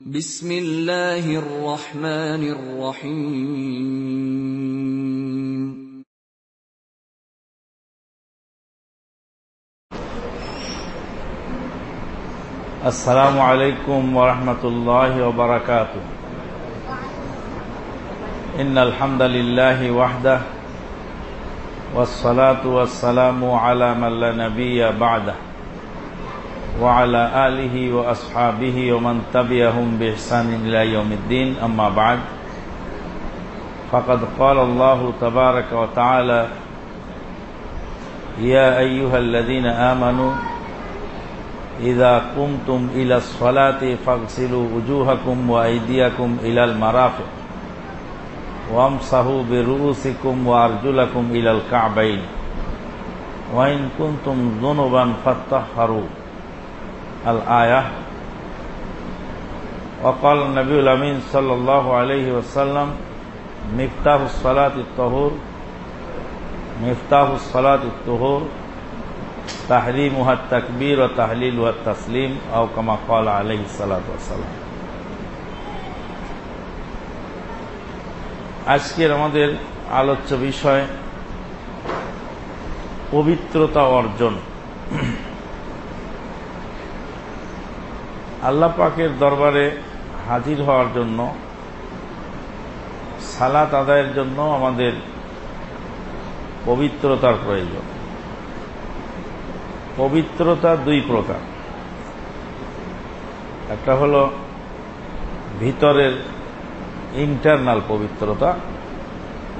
بسم الله الرحمن الرحيم السلام عليكم ورحمة الله وبركاته إن الحمد لله وحده والصلاة والسلام على من لا نبي بعده وعلى آله وأصحابه ومن تبعهم بإحسان إلى يوم الدين. أما بعد فقد قال الله تبارك وتعالى يا أيها الذين آمنوا إذا قمتم إلى الصلاة فاغسلوا وجوهكم وأيديكم إلى المرافق وامسحوا برؤوسكم وأرجلكم إلى الكعبين وإن كنتم ذنبا فاتطهروا. الآية وقال النبي الأمين صلى الله عليه وسلم مفتاح الصلاة الطهور مفتاح الصلاة الطهور تحريمها التكبير وتحليلها التسليم أو كما قال عليه الصلاة والسلام আজকের আমাদের আলোচ্য বিষয় পবিত্রতা অর্জন আল্লাহ পাকের দরবারে হাজির হওয়ার জন্য, সালাত আদায়ের জন্য আমাদের পবিত্রতার প্রয়োজন। পবিত্রতা দুই প্রকার। একটা হল ভিতরের ইন্টারনাল পবিত্রতা,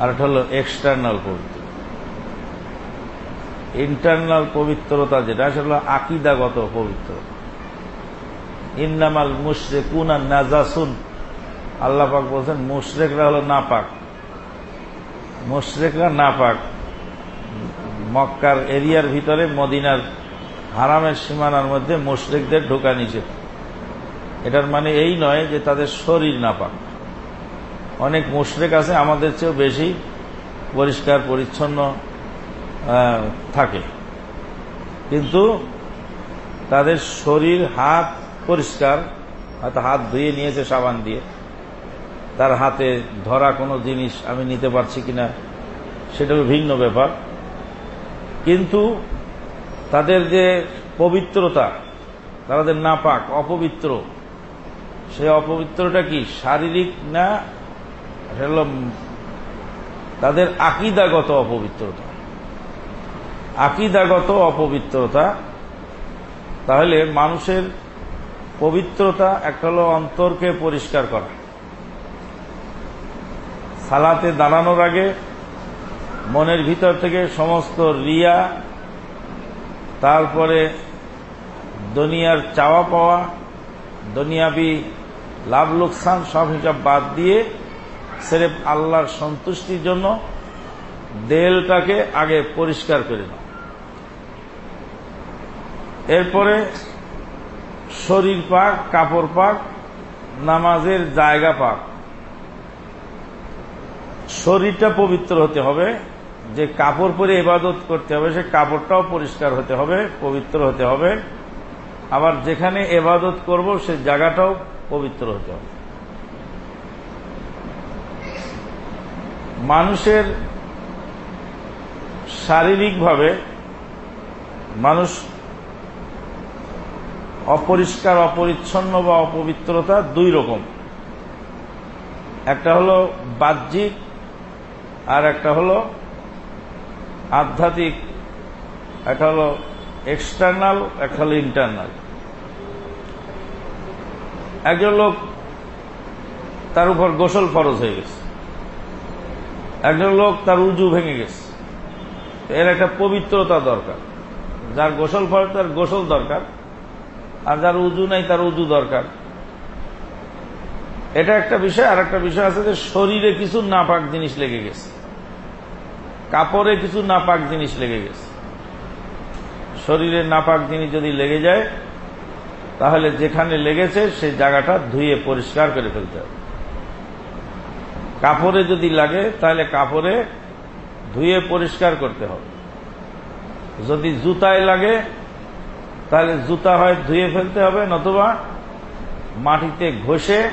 আর একটা হল এক্সটার্নাল পবিত্রতা। ইন্টারনাল পবিত্রতা যেটা, সেটা হল আকিদাগত পবিত্রতা। ইন্নামাল মুশরেকুন আর নাজাসুন। আল্লাহ পাক বলছেন, মুশরেকরা হলো নাপাক। মুশরেকরা নাপাক। মক্কার এরিয়ার ভিতরে মদিনার হারামের সীমানার মধ্যে মুশরেকদের ঢোকা নিষেধ। এটার মানে এই নয় যে তাদের শরীর নাপাক। অনেক মুশরেক আছে, আমাদের চেয়েও বেশি পরিষ্কার, পরিচ্ছন্ন থাকে। কিন্তু তাদের শরীর, হাত পরিষ্কার, হয়তো হাত ধুয়ে নিয়েছে সাবান দিয়ে। তার হাতে ধরা কোনো জিনিস আমি নিতে পারছি কিনা সেটা ভিন্ন ব্যাপার। কিন্তু তাদের যে পবিত্রতা, তাদের নাপাক, অপবিত্র সেই অপবিত্রটা কি শারীরিক না তাদের আকিদাগত অপবিত্রতা? আকিদাগত অপবিত্রতা, তাহলে মানুষের পবিত্রতা একটা হলো অন্তরকে পরিষ্কার করা। সালাতে দাঁড়ানোর আগে মনের ভিতর থেকে সমস্ত রিয়া, তারপরে দুনিয়ার চাওয়া পাওয়া, দুনিয়াবি লাভ লোকসান সব হিসাব বাদ দিয়ে সেরেফ আল্লাহর সন্তুষ্টির জন্য দেলটাকে আগে পরিষ্কার করে নাও। এরপরে শরীর পাক, কাপড় পাক, নামাজের জায়গা পাক। শরীরটা পবিত্র হতে হবে, যে কাপড় পরে ইবাদত করতে হবে, সে কাপড়টাও পরিষ্কার হতে হবে, পবিত্র হতে হবে। আবার যেখানে এবাদত করব, সে জায়গাটাও পবিত্র হতে হবে। মানুষের শারীরিকভাবে মানুষ অপরিষ্কার, অপরিচ্ছন্ন বা অপবিত্রতা দুই রকম। একটা হলো বাহ্যিক আর একটা হলো আধ্যাত্মিক। একটা হলো এক্সটার্নাল একটা হলো ইন্টারনাল একজন লোক তার উপর গোসল ফরজ হয়ে গেছে। একজন লোক তার উজু ভেঙে গেছে। এর একটা পবিত্রতা দরকার। যার গোসল ফরজ, তার গোসল দরকার। আর যার উজু নাই, তার উজু দরকার। এটা একটা বিষয় আর একটা বিষয় আছে যে শরীরে কিছু নাপাক জিনিস লেগে গেছে। কাপড়ে কিছু নাপাক জিনিস লেগে গেছে। শরীরে নাপাক জিনিস যদি লেগে যায়, তাহলে যেখানে লেগেছে সেই জায়গাটা ধুয়ে পরিষ্কার করে ফেলতে হবে। কাপড়ে যদি লাগে, তাহলে কাপড়ে ধুয়ে পরিষ্কার করতে হবে। যদি জুতায় লাগে তাহলে জুতা হয় ধুয়ে ফেলতে হবে, নতুবা মাটিতে ঘষে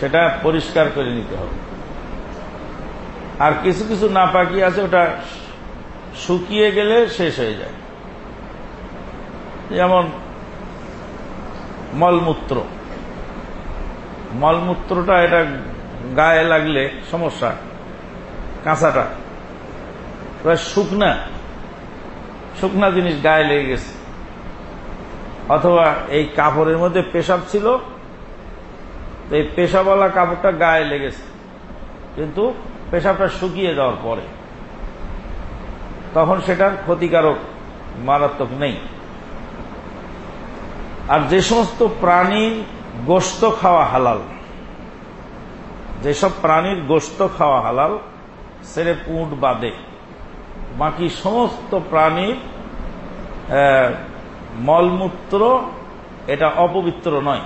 সেটা পরিষ্কার করে নিতে হবে। আর কিছু কিছু না নাপাকি আছে, ওটা শুকিয়ে গেলে শেষ হয়ে যায়। যেমন মলমূত্র। মলমূত্রটা এটা গায়ে লাগলে সমস্যা, কাঁচাটা। শুকনা। শুকনা জিনিস গায়ে লেগে গেছে। অথবা এই কাপড়ের মধ্যে পেশাব ছিল এই পেশাবলা কাপড়টা গায়ে লেগেছে। কিন্তু পেশাবটা শুকিয়ে যাওয়ার পরে তখন সেটার ক্ষতিকারক মারাত্মক নেই। আর যে সমস্ত প্রাণীর গোস্ত খাওয়া হালাল, যেসব প্রাণীর গোস্ত খাওয়া হালাল, সেরে পুঁট বাদে। বাকি সমস্ত প্রাণীর মলমূত্র এটা অপবিত্র নয়।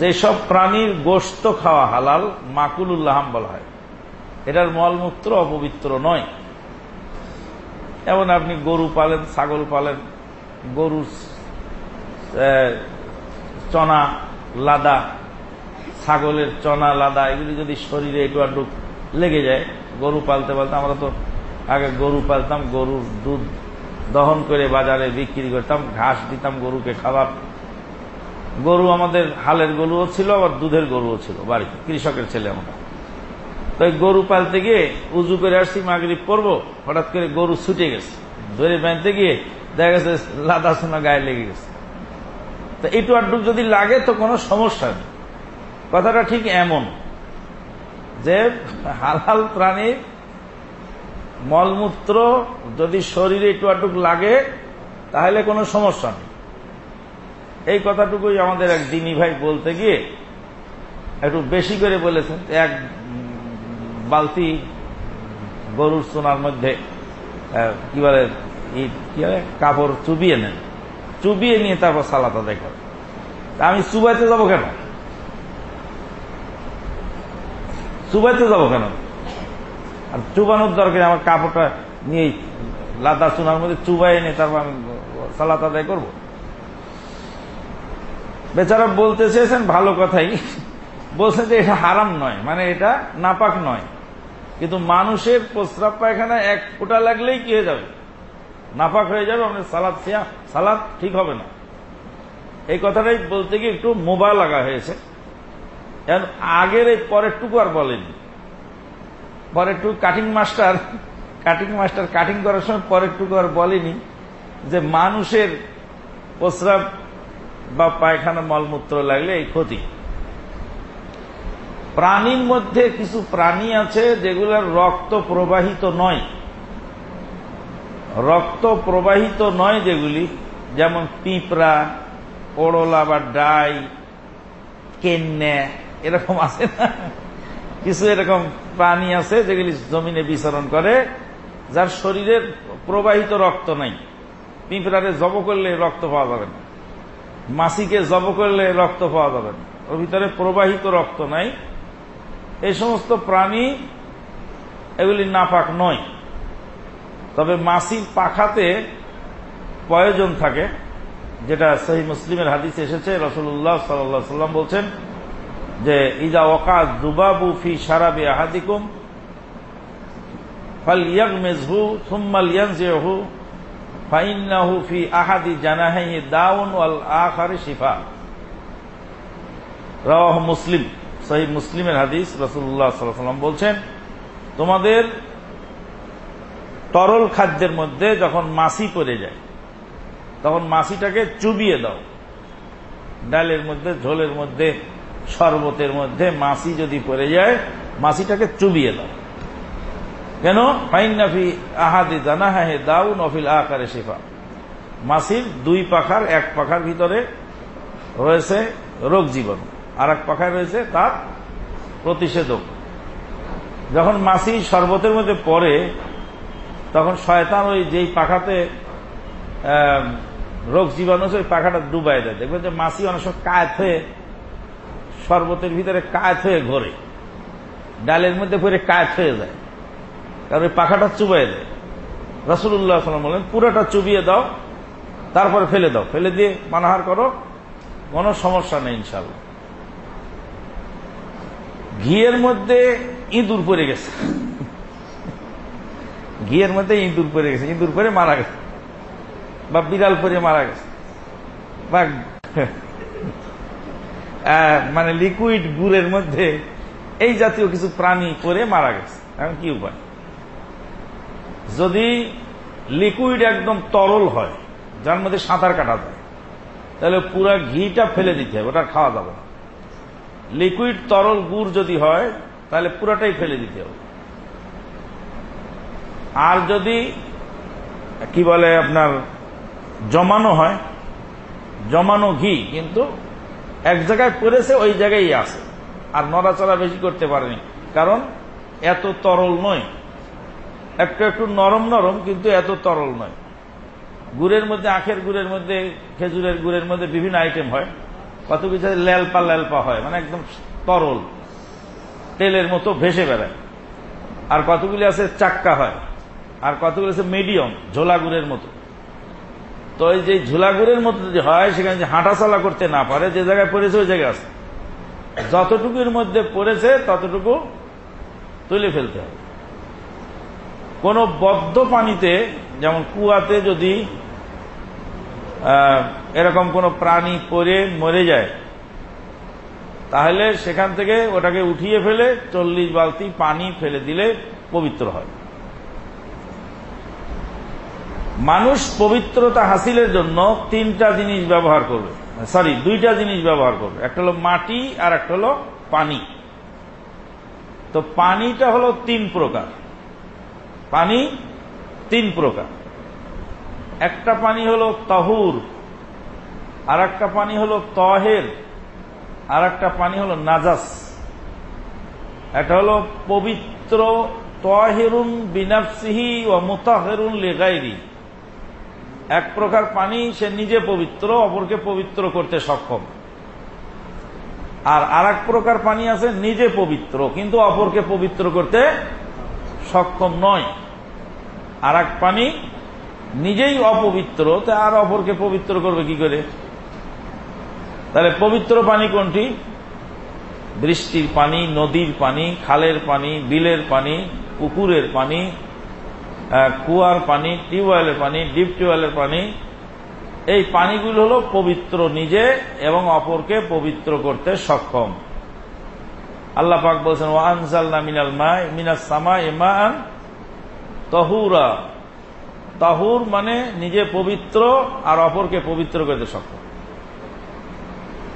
যেসব প্রাণীর গোস্ত খাওয়া হালাল মাকুলুল্লাহাম বলা হয়, এটার মলমূত্র অপবিত্র নয়। এমন আপনি গরু পালেন, ছাগল পালেন, গরুর চনা, লাদা, ছাগলের চনা, লাদা, এগুলি যদি শরীরে একটু লেগে যায় গরু পালতে পালতে আমরা তো আগে গরু পালতাম, গরুর দুধ দহন করে বাজারে বিক্রি করতাম, ঘাস দিতাম গরুকে খাবার। গরু আমাদের হালের গরুও ছিল, আবার দুধের গরুও ছিল, বাড়িতে, কৃষকের ছেলে আমরা। তো গরু পালতে গিয়ে উজু করে আসছি মাগরি পরবো, হঠাৎ করে গরু ছুটে গেছে। ধরে বাঁধতে গিয়ে দেখা গেছে লাদা সোনা গায়ে লেগে গেছে। তো একটু আড্ডু যদি লাগে তো কোনো সমস্যা নেই। কথাটা ঠিক এমন। যে হালাল প্রাণীর মলমূত্র যদি শরীরে একটু লাগে, তাহলে কোনো সমস্যা নেই। এই কথাটুকুই আমাদের এক দিনী ভাই বলতে গিয়ে একটু বেশি করে বলেছেন, এক বালতি গরুর সোনার মধ্যে কি বলে কি বলে, কাপড় চুবিয়ে নেন। চুবিয়ে নিয়ে তারপর সালাত আদায় আমি চুবাইতে যাব কেন? চুবাইতে যাব কেন? আর চুবানোর দরকার আমার কাপড়টা নিয়ে লাদা চুনার মধ্যে চুবাই এনে তারপর আমি সালাত আদায় করব। বেচারা বলতে চেয়েছেন, ভালো কথাই। বলছেন যে এটা হারাম নয় মানে এটা নাপাক নয়। কিন্তু মানুষের প্রস্রাব পায়খানা এক ফোটা লাগলেই কি হয়ে যাবে? নাপাক হয়ে যাবে আমাদের সালাদ সিয়া সালাদ ঠিক হবে না। এই কথাটাই বলতে গিয়ে একটু মোবাইল লাগা হয়েছে। আগের এই পরের টুকু আর বলেনি পরের টুকু cutting master cutting master cutting করার সময় পরের টুকু আর বলেনি যে মানুষের প্রস্রাব বা পায়খানা মলমূত্র লাগলে এই ক্ষতি। প্রাণীর মধ্যে কিছু প্রাণী আছে যেগুলোর রক্ত প্রবাহিত নয়। রক্ত প্রবাহিত নয় যেগুলি, যেমন পিঁপড়া, ওড়লা বা ডাই, কেন্নে এরকম আছে না? কিছু এরকম প্রাণী আছে যেগুলি জমিনে বিচরণ করে, যার শরীরের প্রবাহিত রক্ত নাই। পিঁপড়ারে জব করলে রক্ত পাওয়া যাবে না। মাসিকে জব করলে রক্ত পাওয়া যাবে না। ওর ভিতরে প্রবাহিত রক্ত নাই। এই সমস্ত প্রাণী এগুলি নাপাক নয়। তবে মাসির পাখাতে প্রয়োজন থাকে, যেটা সহি মুসলিমের হাদিস এসেছে। রসুল্লাহ সাল্লাম বলছেন যে, ইজা ওকাজ দুবাবু ফি সারাবি আহাদিকুম ফাল ইয়াক মেজহু সুম্মাল ইয়ানজিহু ফাইন্নাহু ফি আহাদি জানাহি দাউন ওয়াল আখারি শিফা। রাহ মুসলিম সহি মুসলিমের হাদিস রসুল্লাহ সাল্লাম বলছেন, তোমাদের তরল খাদ্যের মধ্যে যখন মাসি পড়ে যায়, তখন মাসিটাকে চুবিয়ে দাও। ডালের মধ্যে, ঝোলের মধ্যে শরবতের মধ্যে মাসি যদি পড়ে যায় মাসিটাকে চুবিয়ে দাও। কেন? ফাইনাফি আহাদি হে দাউ নফিল আকারে শেফা। মাসির দুই পাখার, এক পাখার ভিতরে রয়েছে রোগ জীবন আর এক পাখায় রয়েছে তার প্রতিষেধক। যখন মাসি শরবতের মধ্যে পড়ে, তখন শয়তান ওই যেই পাখাতে রোগ জীবাণু ওই পাখাটা ডুবাই দেয়। দেখবেন যে মাসি অনেক সময় কায়ত হয়ে শরবতের ভিতরে কাজ হয়ে ঘোরে। ডালের মধ্যে পরে কাজ হয়ে যায়। কারণ ওই পাখাটা চুবাই দেয়। রসুল্লাহ সাল্লাম বলেন পুরোটা চুবিয়ে দাও, তারপরে ফেলে দাও। ফেলে দিয়ে মানাহার করো, কোনো সমস্যা নেই ইনশাল্লাহ ঘিয়ের মধ্যে ইঁদুর পড়ে গেছে। ঘিয়ের মধ্যে ইঁদুর পড়ে গেছে। ইঁদুর পরে মারা গেছে। বা বিড়াল পরে মারা গেছে। বা মানে লিকুইড গুড়ের মধ্যে এই জাতীয় কিছু প্রাণী পরে মারা গেছে। এখন কি উপায়? যদি লিকুইড একদম তরল হয়, যার মধ্যে সাঁতার কাটা যায়, তাহলে পুরা ঘিটা ফেলে দিতে হবে ওটা খাওয়া যাবে না। লিকুইড তরল গুড় যদি হয়, তাহলে পুরাটাই ফেলে দিতে হবে। আর যদি, কি বলে আপনার, জমানো হয়, জমানো ঘি, কিন্তু এক জায়গায় পড়েছে, ওই জায়গায় আছে। আর নড়াচড়া বেশি করতে পারেনি। কারণ এত তরল নয়। একটু একটু নরম নরম, কিন্তু এত তরল নয়। গুড়ের মধ্যে, আখের গুড়ের মধ্যে, খেজুরের গুড়ের মধ্যে বিভিন্ন আইটেম হয়। কত কিছু ল্যালপা ল্যালপা হয়। মানে একদম তরল। তেলের মতো ভেসে বেড়ায়। আর কতগুলি আছে? চাক্কা হয়। আর কতগুলি আছে? মিডিয়াম, ঝোলা গুড়ের মতো। তো এই যে ঝোলা গুড়ের মতো যদি হয়, সেখানে যে হাঁটাচলা করতে না পারে, যে জায়গায় পড়েছে ওই জায়গায় আছে। যতটুকুর মধ্যে পড়েছে, ততটুকু তুলে ফেলতে হবে। কোন বদ্ধ পানিতে, যেমন কুয়াতে যদি এরকম কোন প্রাণী পরে মরে যায়, তাহলে সেখান থেকে ওটাকে উঠিয়ে ফেলে, চল্লিশ বালতি পানি ফেলে দিলে পবিত্র হয়। মানুষ পবিত্রতা হাসিলের জন্য তিনটা জিনিস ব্যবহার করবে। সরি দুইটা জিনিস ব্যবহার করবে। একটা হলো মাটি আর একটা হলো পানি। তো পানিটা হলো তিন প্রকার। পানি তিন প্রকার। একটা পানি হলো তহুর আর একটা পানি হলো তহের আর একটা পানি হলো নাজাস। একটা হলো পবিত্র তহেরুন বিনাফসিহি ও মুতাহেরুন লেগাইরি। এক প্রকার পানি সে নিজে পবিত্র, অপরকে পবিত্র করতে সক্ষম। আর আর প্রকার পানি আছে, নিজে পবিত্র, কিন্তু অপরকে পবিত্র করতে সক্ষম নয়। আর পানি নিজেই অপবিত্র, তা আর অপরকে পবিত্র করবে কি করে? তাহলে পবিত্র পানি কোনটি? বৃষ্টির পানি, নদীর পানি, খালের পানি, বিলের পানি, পুকুরের পানি কুয়ার পানি টিউবওয়েলের পানি, ডিপ টিউবওয়েলের পানি, এই পানিগুলো হল পবিত্র নিজে এবং অপরকে পবিত্র করতে সক্ষম। আল্লাহ পাক বলছেন ওয়ানসাল্লা মিনাল মা মিনাস সামা ইমান তহুরা। তাহুর মানে নিজে পবিত্র আর অপরকে পবিত্র করতে সক্ষম।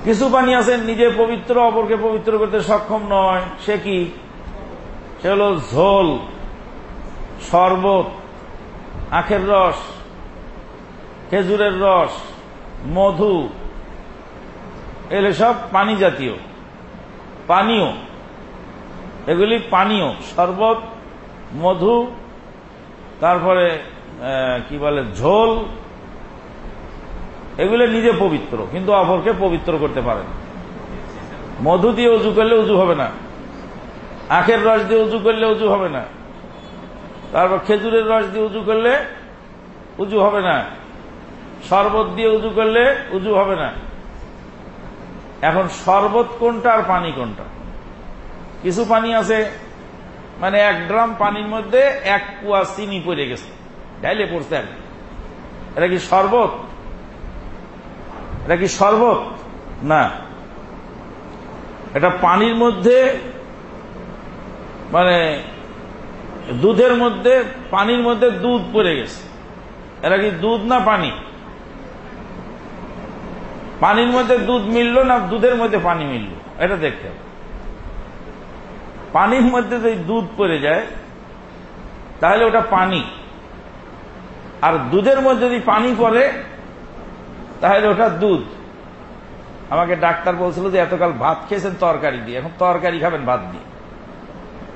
কিছু পানি আছে নিজে পবিত্র, অপরকে পবিত্র করতে সক্ষম নয়। সে কি? সে হল ঝোল। শরবত, আখের রস, খেজুরের রস, মধু এগুলো সব পানি জাতীয়। পানীয়। এগুলি পানীয়। শরবত, মধু, তারপরে কি বলে, ঝোল, এগুলো নিজে পবিত্র, কিন্তু অপরকে পবিত্র করতে পারে না। মধু দিয়ে উজু করলে উজু হবে না। আখের রস দিয়ে উজু করলে উজু হবে না। তারপর খেজুরের রস দিয়ে উজু করলে উজু হবে না। শরবত দিয়ে উজু করলে উজু হবে না। এখন শরবত কোনটা আর পানি কোনটা? কিছু পানি আছে মানে এক ড্রাম পানির মধ্যে এক কুয়া চিনি পড়ে গেছে ডাইলে পড়ছে আর এটা কি শরবত? এটা কি শরবত? না। এটা পানির মধ্যে মানে দুধের মধ্যে, পানির মধ্যে দুধ পড়ে গেছে। এটা কি দুধ না পানি? পানির মধ্যে দুধ মিলল না দুধের মধ্যে পানি মিলল? এটা দেখতে হবে। পানির মধ্যে যদি দুধ পড়ে যায়, তাহলে ওটা পানি। আর দুধের মধ্যে যদি পানি পড়ে, তাহলে ওটা দুধ। আমাকে ডাক্তার বলছিল যে, এতকাল ভাত খেয়েছেন তরকারি দিয়ে, এখন তরকারি খাবেন ভাত দিয়ে।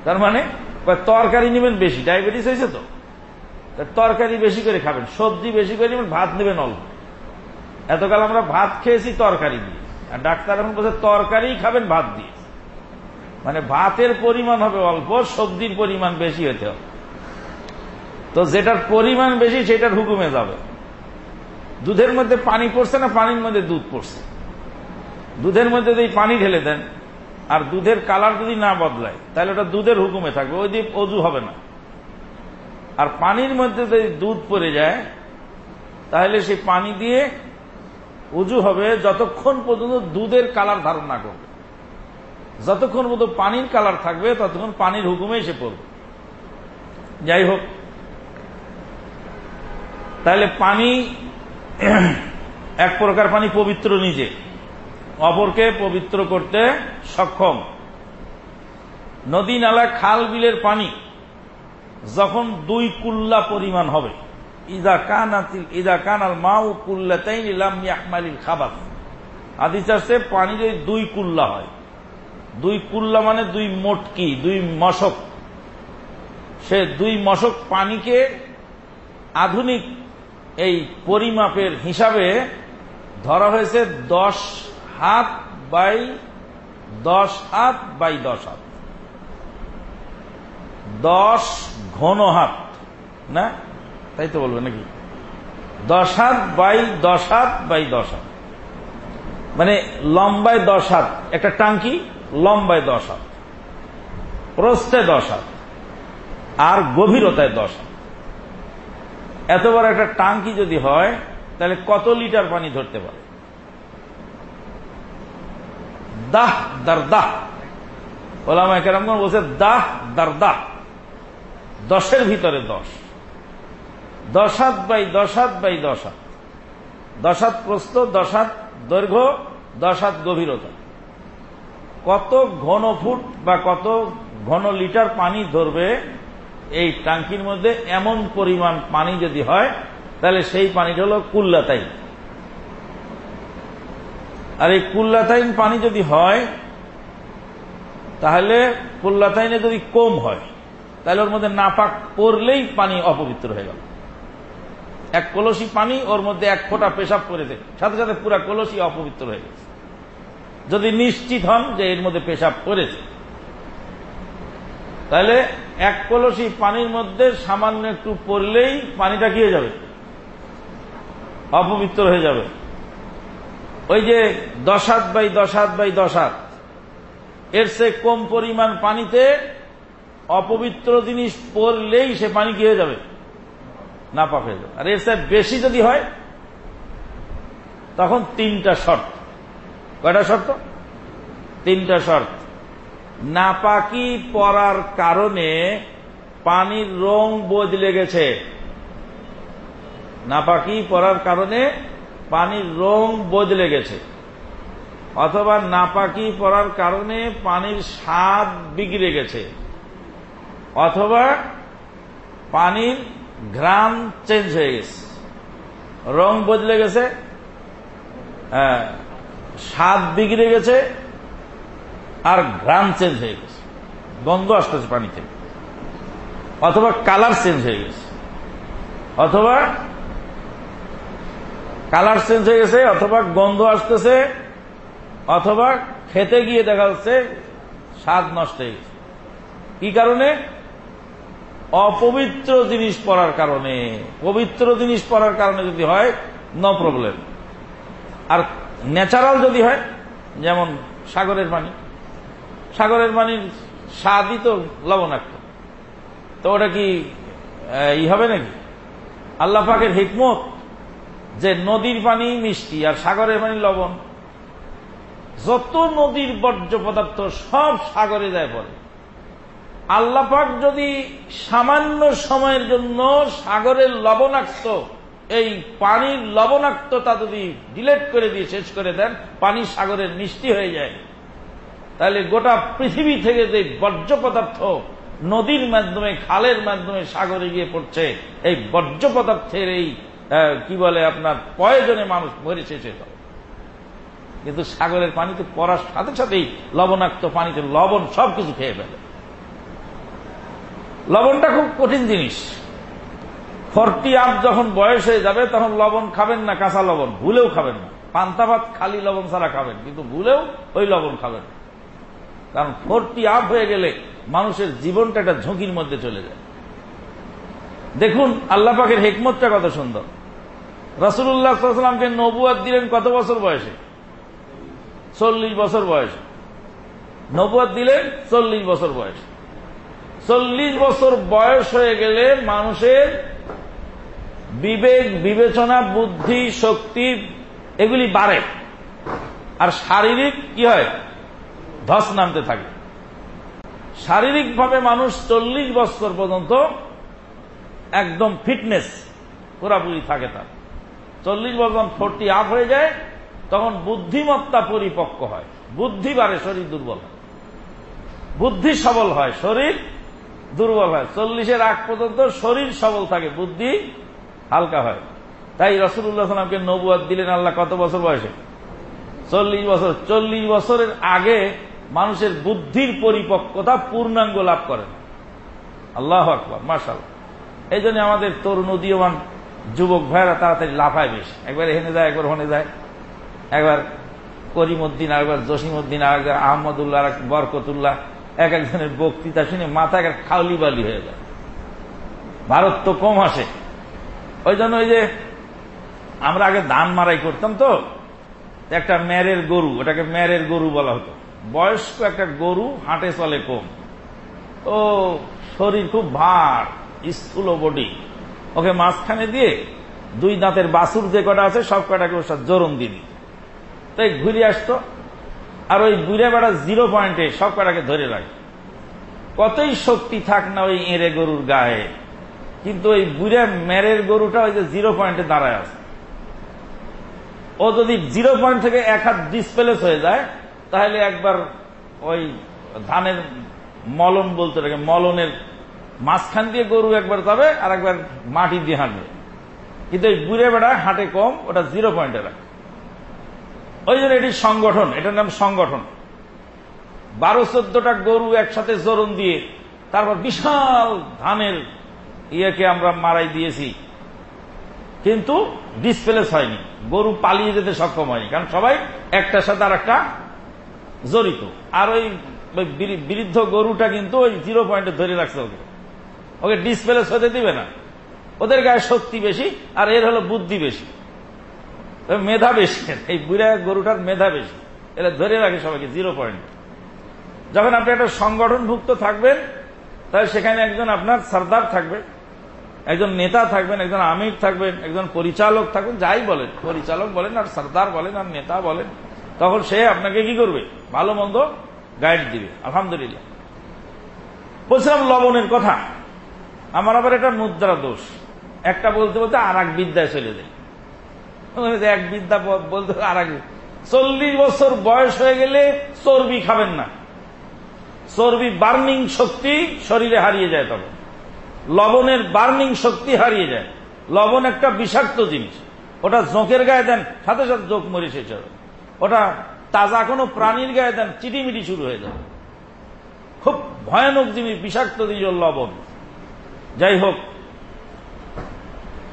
তার মানে তরকারি নেবেন বেশি, ডায়াবেটিস হয়েছে তো? তরকারি বেশি করে খাবেন, সবজি বেশি করে নেবেন, ভাত নেবেন অল্প। এতকাল আমরা ভাত খেয়েছি, তরকারি দিয়ে। আর ডাক্তার এখন বলছে তরকারি খাবেন, ভাত দিয়ে। মানে ভাতের পরিমাণ হবে অল্প, সবজির পরিমাণ বেশি হতে হবে। তো যেটার পরিমাণ বেশি, সেটার হুকুমে যাবে। দুধের মধ্যে পানি পড়ছে না, পানির মধ্যে দুধ পড়ছে? দুধের মধ্যে যদি পানি ঢেলে দেন আর দুধের কালার যদি না বদলায়, তাহলে ওটা দুধের হুকুমে থাকবে, ওই দিয়ে অজু হবে না। আর পানির মধ্যে যদি দুধ পড়ে যায়, তাহলে সেই পানি দিয়ে উজু হবে যতক্ষণ পর্যন্ত দুধের কালার ধারণ না করবে। যতক্ষণ পর্যন্ত পানির কালার থাকবে, ততক্ষণ পানির হুকুমে এসে পড়বে। যাই হোক, তাহলে পানি, এক প্রকার পানি পবিত্র নিজে। অপরকে পবিত্র করতে সক্ষম। নদী নালা খাল বিলের পানি যখন দুই কুল্লা পরিমাণ হবে। ইদা কানাতিল ইদা কানাল মাউ কুল্লাতাইন ইলাম ইয়াহমালিল খাবাস। হাদিস আছে পানি যদি দুই কুল্লা হয়। দুই কুল্লা মানে দুই মোটকি, দুই মশক। সে দুই মশক পানিকে আধুনিক এই পরিমাপের হিসাবে ধরা হয়েছে দশ হাত বাই দশ হাত বাই দশ হাত দশ ঘন হাত না? তাই তো বলবে নাকি? দশ হাত বাই দশ হাত বাই দশ হাত মানে লম্বায় দশ হাত একটা টাঙ্কি লম্বায় দশ হাত প্রস্থে দশ হাত আর গভীরতায় দশ হাত এত বড় একটা টাঙ্কি যদি হয়, তাহলে কত লিটার পানি ধরতে পারে? দাহ দার দাহ ওলামা কেরামগণ বলছে, দাহ দার দাহ দশের ভিতরে দশ। দশ হাত বাই দশ হাত বাই দশ হাত দশ হাত প্রস্ত দশ হাত দৈর্ঘ্য দশ হাত গভীরতা। কত ঘন ফুট বা কত ঘন লিটার পানি ধরবে, এই টাঙ্কির মধ্যে এমন পরিমাণ পানি যদি হয়, তাহলে সেই পানিটা হল কুল্লাতাইন আর এই কুল্লাতাইন পানি যদি হয়, তাহলে কুল্লাতাইনে যদি কম হয়, তাহলে ওর মধ্যে নাপাক পড়লেই পানি অপবিত্র হয়ে গেল। এক কলসি পানি ওর মধ্যে এক ফোঁটা পেশাব করে দেয় সাথে সাথে পুরা কলসি অপবিত্র হয়ে গেছে। যদি নিশ্চিত হন যে এর মধ্যে পেশাব করেছে, তাহলে এক কলসি পানির মধ্যে সামান্য একটু পড়লেই পানিটা কি হয়ে যাবে? অপবিত্র হয়ে যাবে। ওই যে দশ হাত বাই দশ হাত বাই দশ হাত এর সে কম পরিমাণ পানিতে অপবিত্র জিনিস পড়লেই সে পানি কি হয়ে যাবে না পাক হয়ে যাবে। আর এর সে বেশি যদি হয়, তখন তিনটা শর্ত। কয়টা শর্ত? তিনটা শর্ত। নাপাকি পড়ার কারণে পানির রং বদলে গেছে। নাপাকি পড়ার কারণে পানির রং বদলে গেছে। অথবা নাপাকি পড়ার কারণে পানির স্বাদ বিগড়ে গেছে। অথবা পানির ঘ্রাম চেঞ্জ হয়ে গেছে। রং বদলে গেছে হ্যাঁ স্বাদ বিগড়ে গেছে আর ঘ্রাম চেঞ্জ হয়ে গেছে। গন্ধ আসতেছে পানি থেকে। অথবা কালার চেঞ্জ হয়ে গেছে। অথবা কালার চেঞ্জ হয়ে গেছে, অথবা গন্ধ আসতেছে, অথবা খেতে গিয়ে দেখা যাচ্ছে স্বাদ নষ্ট হয়ে গেছে। কি কারণে? অপবিত্র জিনিস পড়ার কারণে। পবিত্র জিনিস পড়ার কারণে যদি হয় নো প্রবলেম আর ন্যাচারাল যদি হয়, যেমন সাগরের পানি। সাগরের পানির স্বাদই তো লবণাক্ত। তো ওটা কি ই হবে নাকি? আল্লাহ পাকের হিকমত? যে নদীর পানি মিষ্টি আর সাগরের পানি লবণ। যত নদীর বর্জ্য পদার্থ সব সাগরে যায় পড়ে। আল্লাপাক যদি সামান্য সময়ের জন্য সাগরের লবণাক্ত, এই পানির লবণাক্ততা যদি ডিলেট করে দিয়ে শেষ করে দেন, পানি সাগরের মিষ্টি হয়ে যায়। তাহলে গোটা পৃথিবী থেকে যে বর্জ্য পদার্থ নদীর মাধ্যমে, খালের মাধ্যমে সাগরে গিয়ে পড়ছে, এই বর্জ্য পদার্থের এই কি বলে আপনার, প্রয়োজনে মানুষ মরে শেষ হয়ে কিন্তু সাগরের পানিতে পড়ার সাথে সাথেই লবণাক্ত পানিতে লবণ সবকিছু খেয়ে ফেলে। লবণটা খুব কঠিন জিনিস। ফর্টি আপ যখন বয়স হয়ে যাবে, তখন লবণ খাবেন না, কাঁচা লবণ। ভুলেও খাবেন না। পান্তা ভাত খালি লবণ ছাড়া খাবেন, কিন্তু ভুলেও ওই লবণ খাবেন। কারণ ফোরটি আপ হয়ে গেলে মানুষের জীবনটা একটা ঝুঁকির মধ্যে চলে যায়। দেখুন, আল্লাহ পাকের হেকমতটা কত সুন্দর। রসুল্লাহ সাল্লামকে নবুয়াদ দিলেন কত বছর বয়সে? চল্লিশ বছর বয়সে। নবুয়াদ দিলেন চল্লিশ বছর বয়সে। চল্লিশ বছর বয়স হয়ে গেলে মানুষের বিবেক, বিবেচনা, বুদ্ধি, শক্তি এগুলি বাড়ে। আর শারীরিক কি হয়? ধস নামতে থাকে। শারীরিকভাবে মানুষ চল্লিশ বছর পর্যন্ত একদম ফিটনেস, পুরাপুরি থাকে তার। চল্লিশ বছর ফোরটি আপ হয়ে যায়, তখন বুদ্ধিমত্তা পরিপক্ক হয়। বুদ্ধি বাড়ে, শরীর দুর্বল বুদ্ধি সবল হয়, শরীর দুর্বল হয়। চল্লিশের আগ পর্যন্ত শরীর সবল থাকে, বুদ্ধি হালকা হয়। তাই রসুল্লাহ সাল্লামকে নবুয়াদ দিলেন, আল্লাহ কত বছর বয়সে? চল্লিশ বছর। চল্লিশ বছরের আগে মানুষের বুদ্ধির পরিপক্কতা পূর্ণাঙ্গ লাভ করেন। আল্লাহ আকবর মার্শাল এই জন্য আমাদের তরুণ উদীয়মান যুবক ভাইরা তাড়াতাড়ি লাফায় বেশি। একবার হেনে যায়, একবার হনে যায়। একবার করিমুদ্দিন আরেকবার জসিমুদ্দিন আরেকবার আহমদুল্লাহ আর বরকতুল্লাহ। এক একজনের বক্তৃতা শুনে মাথা এক খাউলি বালি হয়ে যায়। ভারত তো কম আসে। ওই জন্য ওই যে আমরা আগে ধান মারাই করতাম তো, একটা ম্যারের গরু, ওটাকে ম্যারের গরু বলা হতো। বয়স্ক একটা গরু হাঁটে চলে কম। ও শরীর খুব ভার, স্থূল বডি ওকে মাঝখানে দিয়ে দুই দাঁতের বাসুর যে কটা আছে, সব কটাকে ওর সাথে জোরন দিয়ে দিত তাই ঘুরে আসতো। আর ওই বুড়ে বেড়া জিরো পয়েন্টে সব কটাকে ধরে রাখে। কতই শক্তি থাক না ওই এঁড়ে গরুর গায়ে। কিন্তু ওই বুড়ে মেরের গরুটা ওই যে জিরো পয়েন্টে দাঁড়ায় আছে। ও যদি জিরো পয়েন্ট থেকে এক হাত ডিসপ্লেস হয়ে যায়, তাহলে একবার ওই ধানের মলন বলতে থাকে মলনের মাঝখান দিয়ে গরু একবার যাবে আর একবার মাটি দিয়ে হাঁটবে। কিন্তু ওই বুড়ে বেড়া হাঁটে কম, ওটা জিরো পয়েন্টে রাখে। ওই জন্য এটি সংগঠন, এটার নাম সংগঠন। বারো চোদ্দটা গরু একসাথে জোরন দিয়ে, তারপর বিশাল ধানের ইয়েকে আমরা মারাই দিয়েছি। কিন্তু ডিসপ্লেস হয়নি, গরু পালিয়ে যেতে সক্ষম হয়নি, কারণ সবাই একটার সাথে আর একটা জড়িত। আর ওই বৃদ্ধ গরুটা কিন্তু ওই জিরো পয়েন্টে ধরে রাখছে ওকে। ওকে ডিসপ্লেস হতে দিবে না। ওদের গায়ে শক্তি বেশি, আর এর হলো বুদ্ধি বেশি। মেধা বেশি। এই বুড়া গরুটার মেধা বেশি। এটা ধরে রাখে সবাইকে, জিরো পয়েন্ট। যখন আপনি একটা সংগঠনভুক্ত থাকবেন, তাহলে সেখানে একজন আপনার সর্দার থাকবে, একজন নেতা থাকবেন, একজন আমির থাকবেন, একজন পরিচালক থাকবেন যাই বলেন, পরিচালক বলেন, আর সর্দার বলেন, আর নেতা বলেন, তখন সে আপনাকে কি করবে? ভালো মন্দ গাইড দিবে। আলহামদুলিল্লাহ। বলছিলাম লবণের কথা। আমার আবার এটা মুদ্রা দোষ। একটা বলতে বলতে আর এক বিদ্যায় চলে যায়। এক বিদ্যা বলতে আর এক চল্লিশ বছর বয়স হয়ে গেলে চর্বি খাবেন না। চর্বি বার্নিং শক্তি শরীরে হারিয়ে যায় তখন। লবণের বার্নিং শক্তি হারিয়ে যায়। লবণ একটা বিষাক্ত জিনিস। ওটা জোঁকের গায়ে দেন, সাথে সাথে জোঁক মরে শেষ হবে। ওটা তাজা কোনো প্রাণীর গায়ে দেন, চিটিমিটি শুরু হয়ে যাবে। খুব ভয়ানক জিনিস, বিষাক্ত জিনিস লবণ। যাই হোক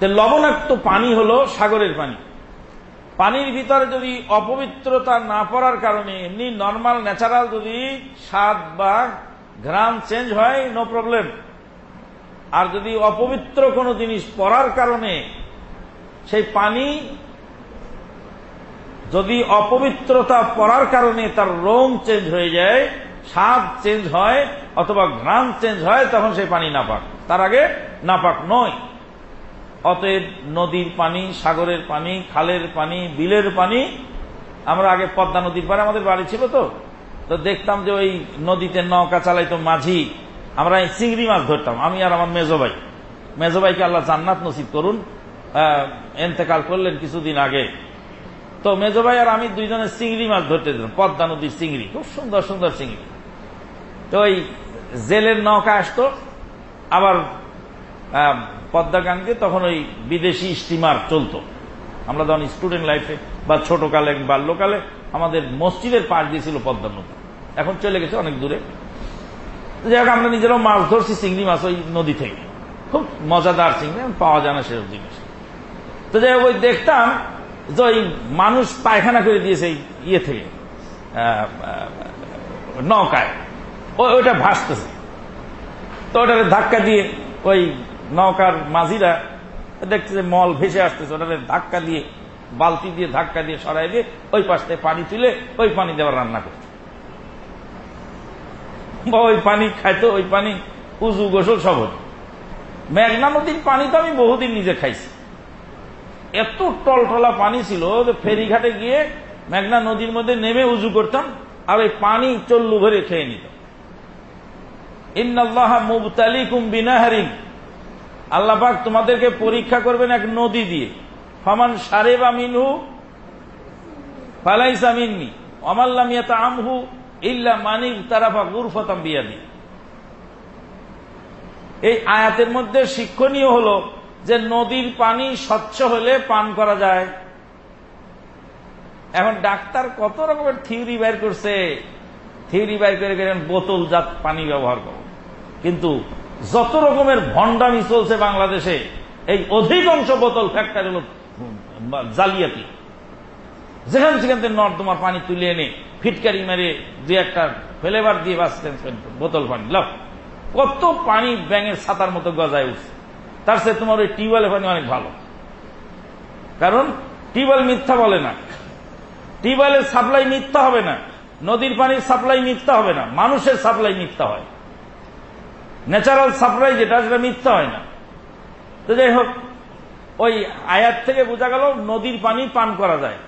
লবণাক্ত পানি হলো সাগরের পানি। পানির ভিতরে যদি অপবিত্রতা না পড়ার কারণে, এমনি নর্মাল ন্যাচারাল যদি স্বাদ বা ঘ্রাম চেঞ্জ হয় নো প্রবলেম আর যদি অপবিত্র কোনো জিনিস পড়ার কারণে, সেই পানি যদি অপবিত্রতা পড়ার কারণে তার রং চেঞ্জ হয়ে যায়, স্বাদ চেঞ্জ হয়, অথবা ঘ্রাম চেঞ্জ হয়, তখন সেই পানি নাপাক তার আগে নাপাক নয়। অতএব নদীর পানি, সাগরের পানি, খালের পানি, বিলের পানি, আমরা আগে পদ্মা নদীর পারে আমাদের বাড়ি ছিল তো। তো দেখতাম যে ওই নদীতে নৌকা চালাইতো মাঝি। আমরা চিংড়ি মাছ ধরতাম, আমি আর আমার মেজবাই মেজবাইকে আল্লাহ জান্নাত নসিব করুন। এন্তেকাল করলেন কিছুদিন আগে। তো মেজবাই আর আমি দুইজনে চিংড়ি মাছ ধরতে দিলাম পদ্মা নদীর চিংড়ি, খুব সুন্দর সুন্দর চিংড়ি। তো ওই জেলের নৌকা আসতো আবার পদ্মাগাঙ্গে তখন ওই বিদেশি স্টিমার চলতো। আমরা তখন স্টুডেন্ট লাইফে বা ছোটকালে বাল্যকালে আমাদের মসজিদের পাশ দিয়েছিল পদ্মা নদী। এখন চলে গেছে অনেক দূরে। যাই হোক, আমরা নিজেরাও মাছ ধরছি, চিংড়ি মাছ ওই নদী থেকে। খুব মজাদার চিংড়ি, পাওয়া যায় না সেসব জিনিস। তো যাই হোক, ওই দেখতাম যে ওই মানুষ পায়খানা করে দিয়েছে ইয়ে থেকে নৌকায়। ওইটা ভাসতেছে। তো ওটাকে ধাক্কা দিয়ে ওই নৌকার মাঝিরা দেখছে যে মল ভেসে আসতেছে ওটাকে ধাক্কা দিয়ে, বালতি দিয়ে ধাক্কা দিয়ে সরাই দিয়ে ওই পাশ থেকে পানি তুলে ওই পানি দেওয়ার রান্না করত বা ওই পানি খাইতো, ওই পানি উজু গোসল সব হতো। মেঘনা নদীর পানি তো আমি বহুদিন নিজে খাইছি। এত টলটলা পানি ছিল যে ফেরিঘাটে গিয়ে মেঘনা নদীর মধ্যে নেমে উজু করতাম আর ওই পানি চল্লু ভরে খেয়ে নিতাম। আল্লাহ পাক তোমাদেরকে পরীক্ষা করবেন এক নদী দিয়ে। ফমান সারে বা মিনহু, ফালাইসা মিন্নি অমাল্লাম ইয়াতা আমহু ইল্লা মানিক তারাফা গুরফতাম বিয়াদি। এই আয়াতের মধ্যে শিক্ষণীয় হল যে নদীর পানি স্বচ্ছ হলে পান করা যায়। এখন ডাক্তার কত রকমের থিওরি বের করছে। থিওরি বের করে গেলেন বোতল জাত পানি ব্যবহার করো। কিন্তু যত রকমের ভণ্ডামি চলছে বাংলাদেশে, এই অধিকাংশ বোতল ফ্যাক্টরি হল জালিয়াতি। যেখান সেখান থেকে নর্দমার পানি তুলে এনে ফিটকারি মেরে দু একটা ফ্লেভার দিয়ে বাস বোতল পানি। লাভ কত পানি ব্যাঙের ছাতার মতো গজায় উঠছে। তার সাথে তোমার ওই টিউবওয়েলের পানি অনেক ভালো। কারণ টিউবওয়েল মিথ্যা বলে না। টিউবওয়েলের সাপ্লাই মিথ্যা হবে না। নদীর পানির সাপ্লাই মিথ্যা হবে না। মানুষের সাপ্লাই মিথ্যা হয়। ন্যাচারাল সাপ্লাই যেটা, সেটা মিথ্যা হয় না। তো যাই হোক, ওই আয়াত থেকে বোঝা গেল নদীর পানি পান করা যায়।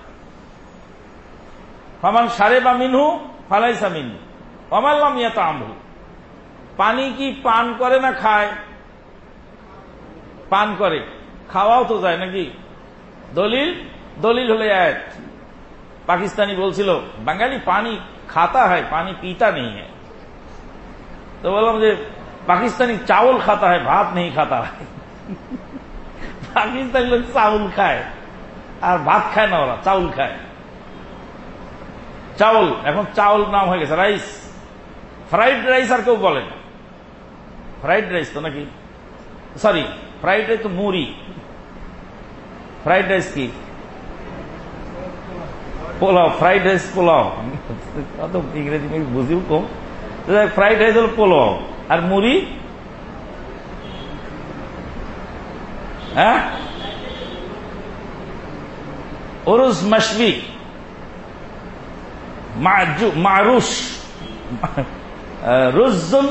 ফামান সারে বা মিনহু, ফালাইসা মিনহু অমাল্লাম ইয়াতা আমহু। পানি কি পান করে না খায়? পান করে। খাওয়াও তো যায় নাকি? দলিল? দলিল হলে আয়াত। পাকিস্তানি বলছিল, বাঙালি পানি খাতা হয়, পানি পিতা নেই তো বললাম যে পাকিস্তানি চাউল খাতা হয়, ভাত নেই খাতা পাকিস্তানি লোক চাউল খায়, আর ভাত খায় না ওরা, চাউল খায়। চাউল, এখন চাউল নাম হয়ে গেছে, রাইস। ফ্রাইড রাইস আর কেউ বলে না। ফ্রাইড রাইস তো নাকি? সরি, ফ্রাইড রাইস তো মুড়ি। ফ্রাইড রাইস কি? Pulao, fried rice pulao. ইংরেজি বুঝিও কম। ফ্রাইড রাইস হল পোলাও। আর মুড়ি? হ্যাঁ? ওরুস মাসবি মারুস রুজুন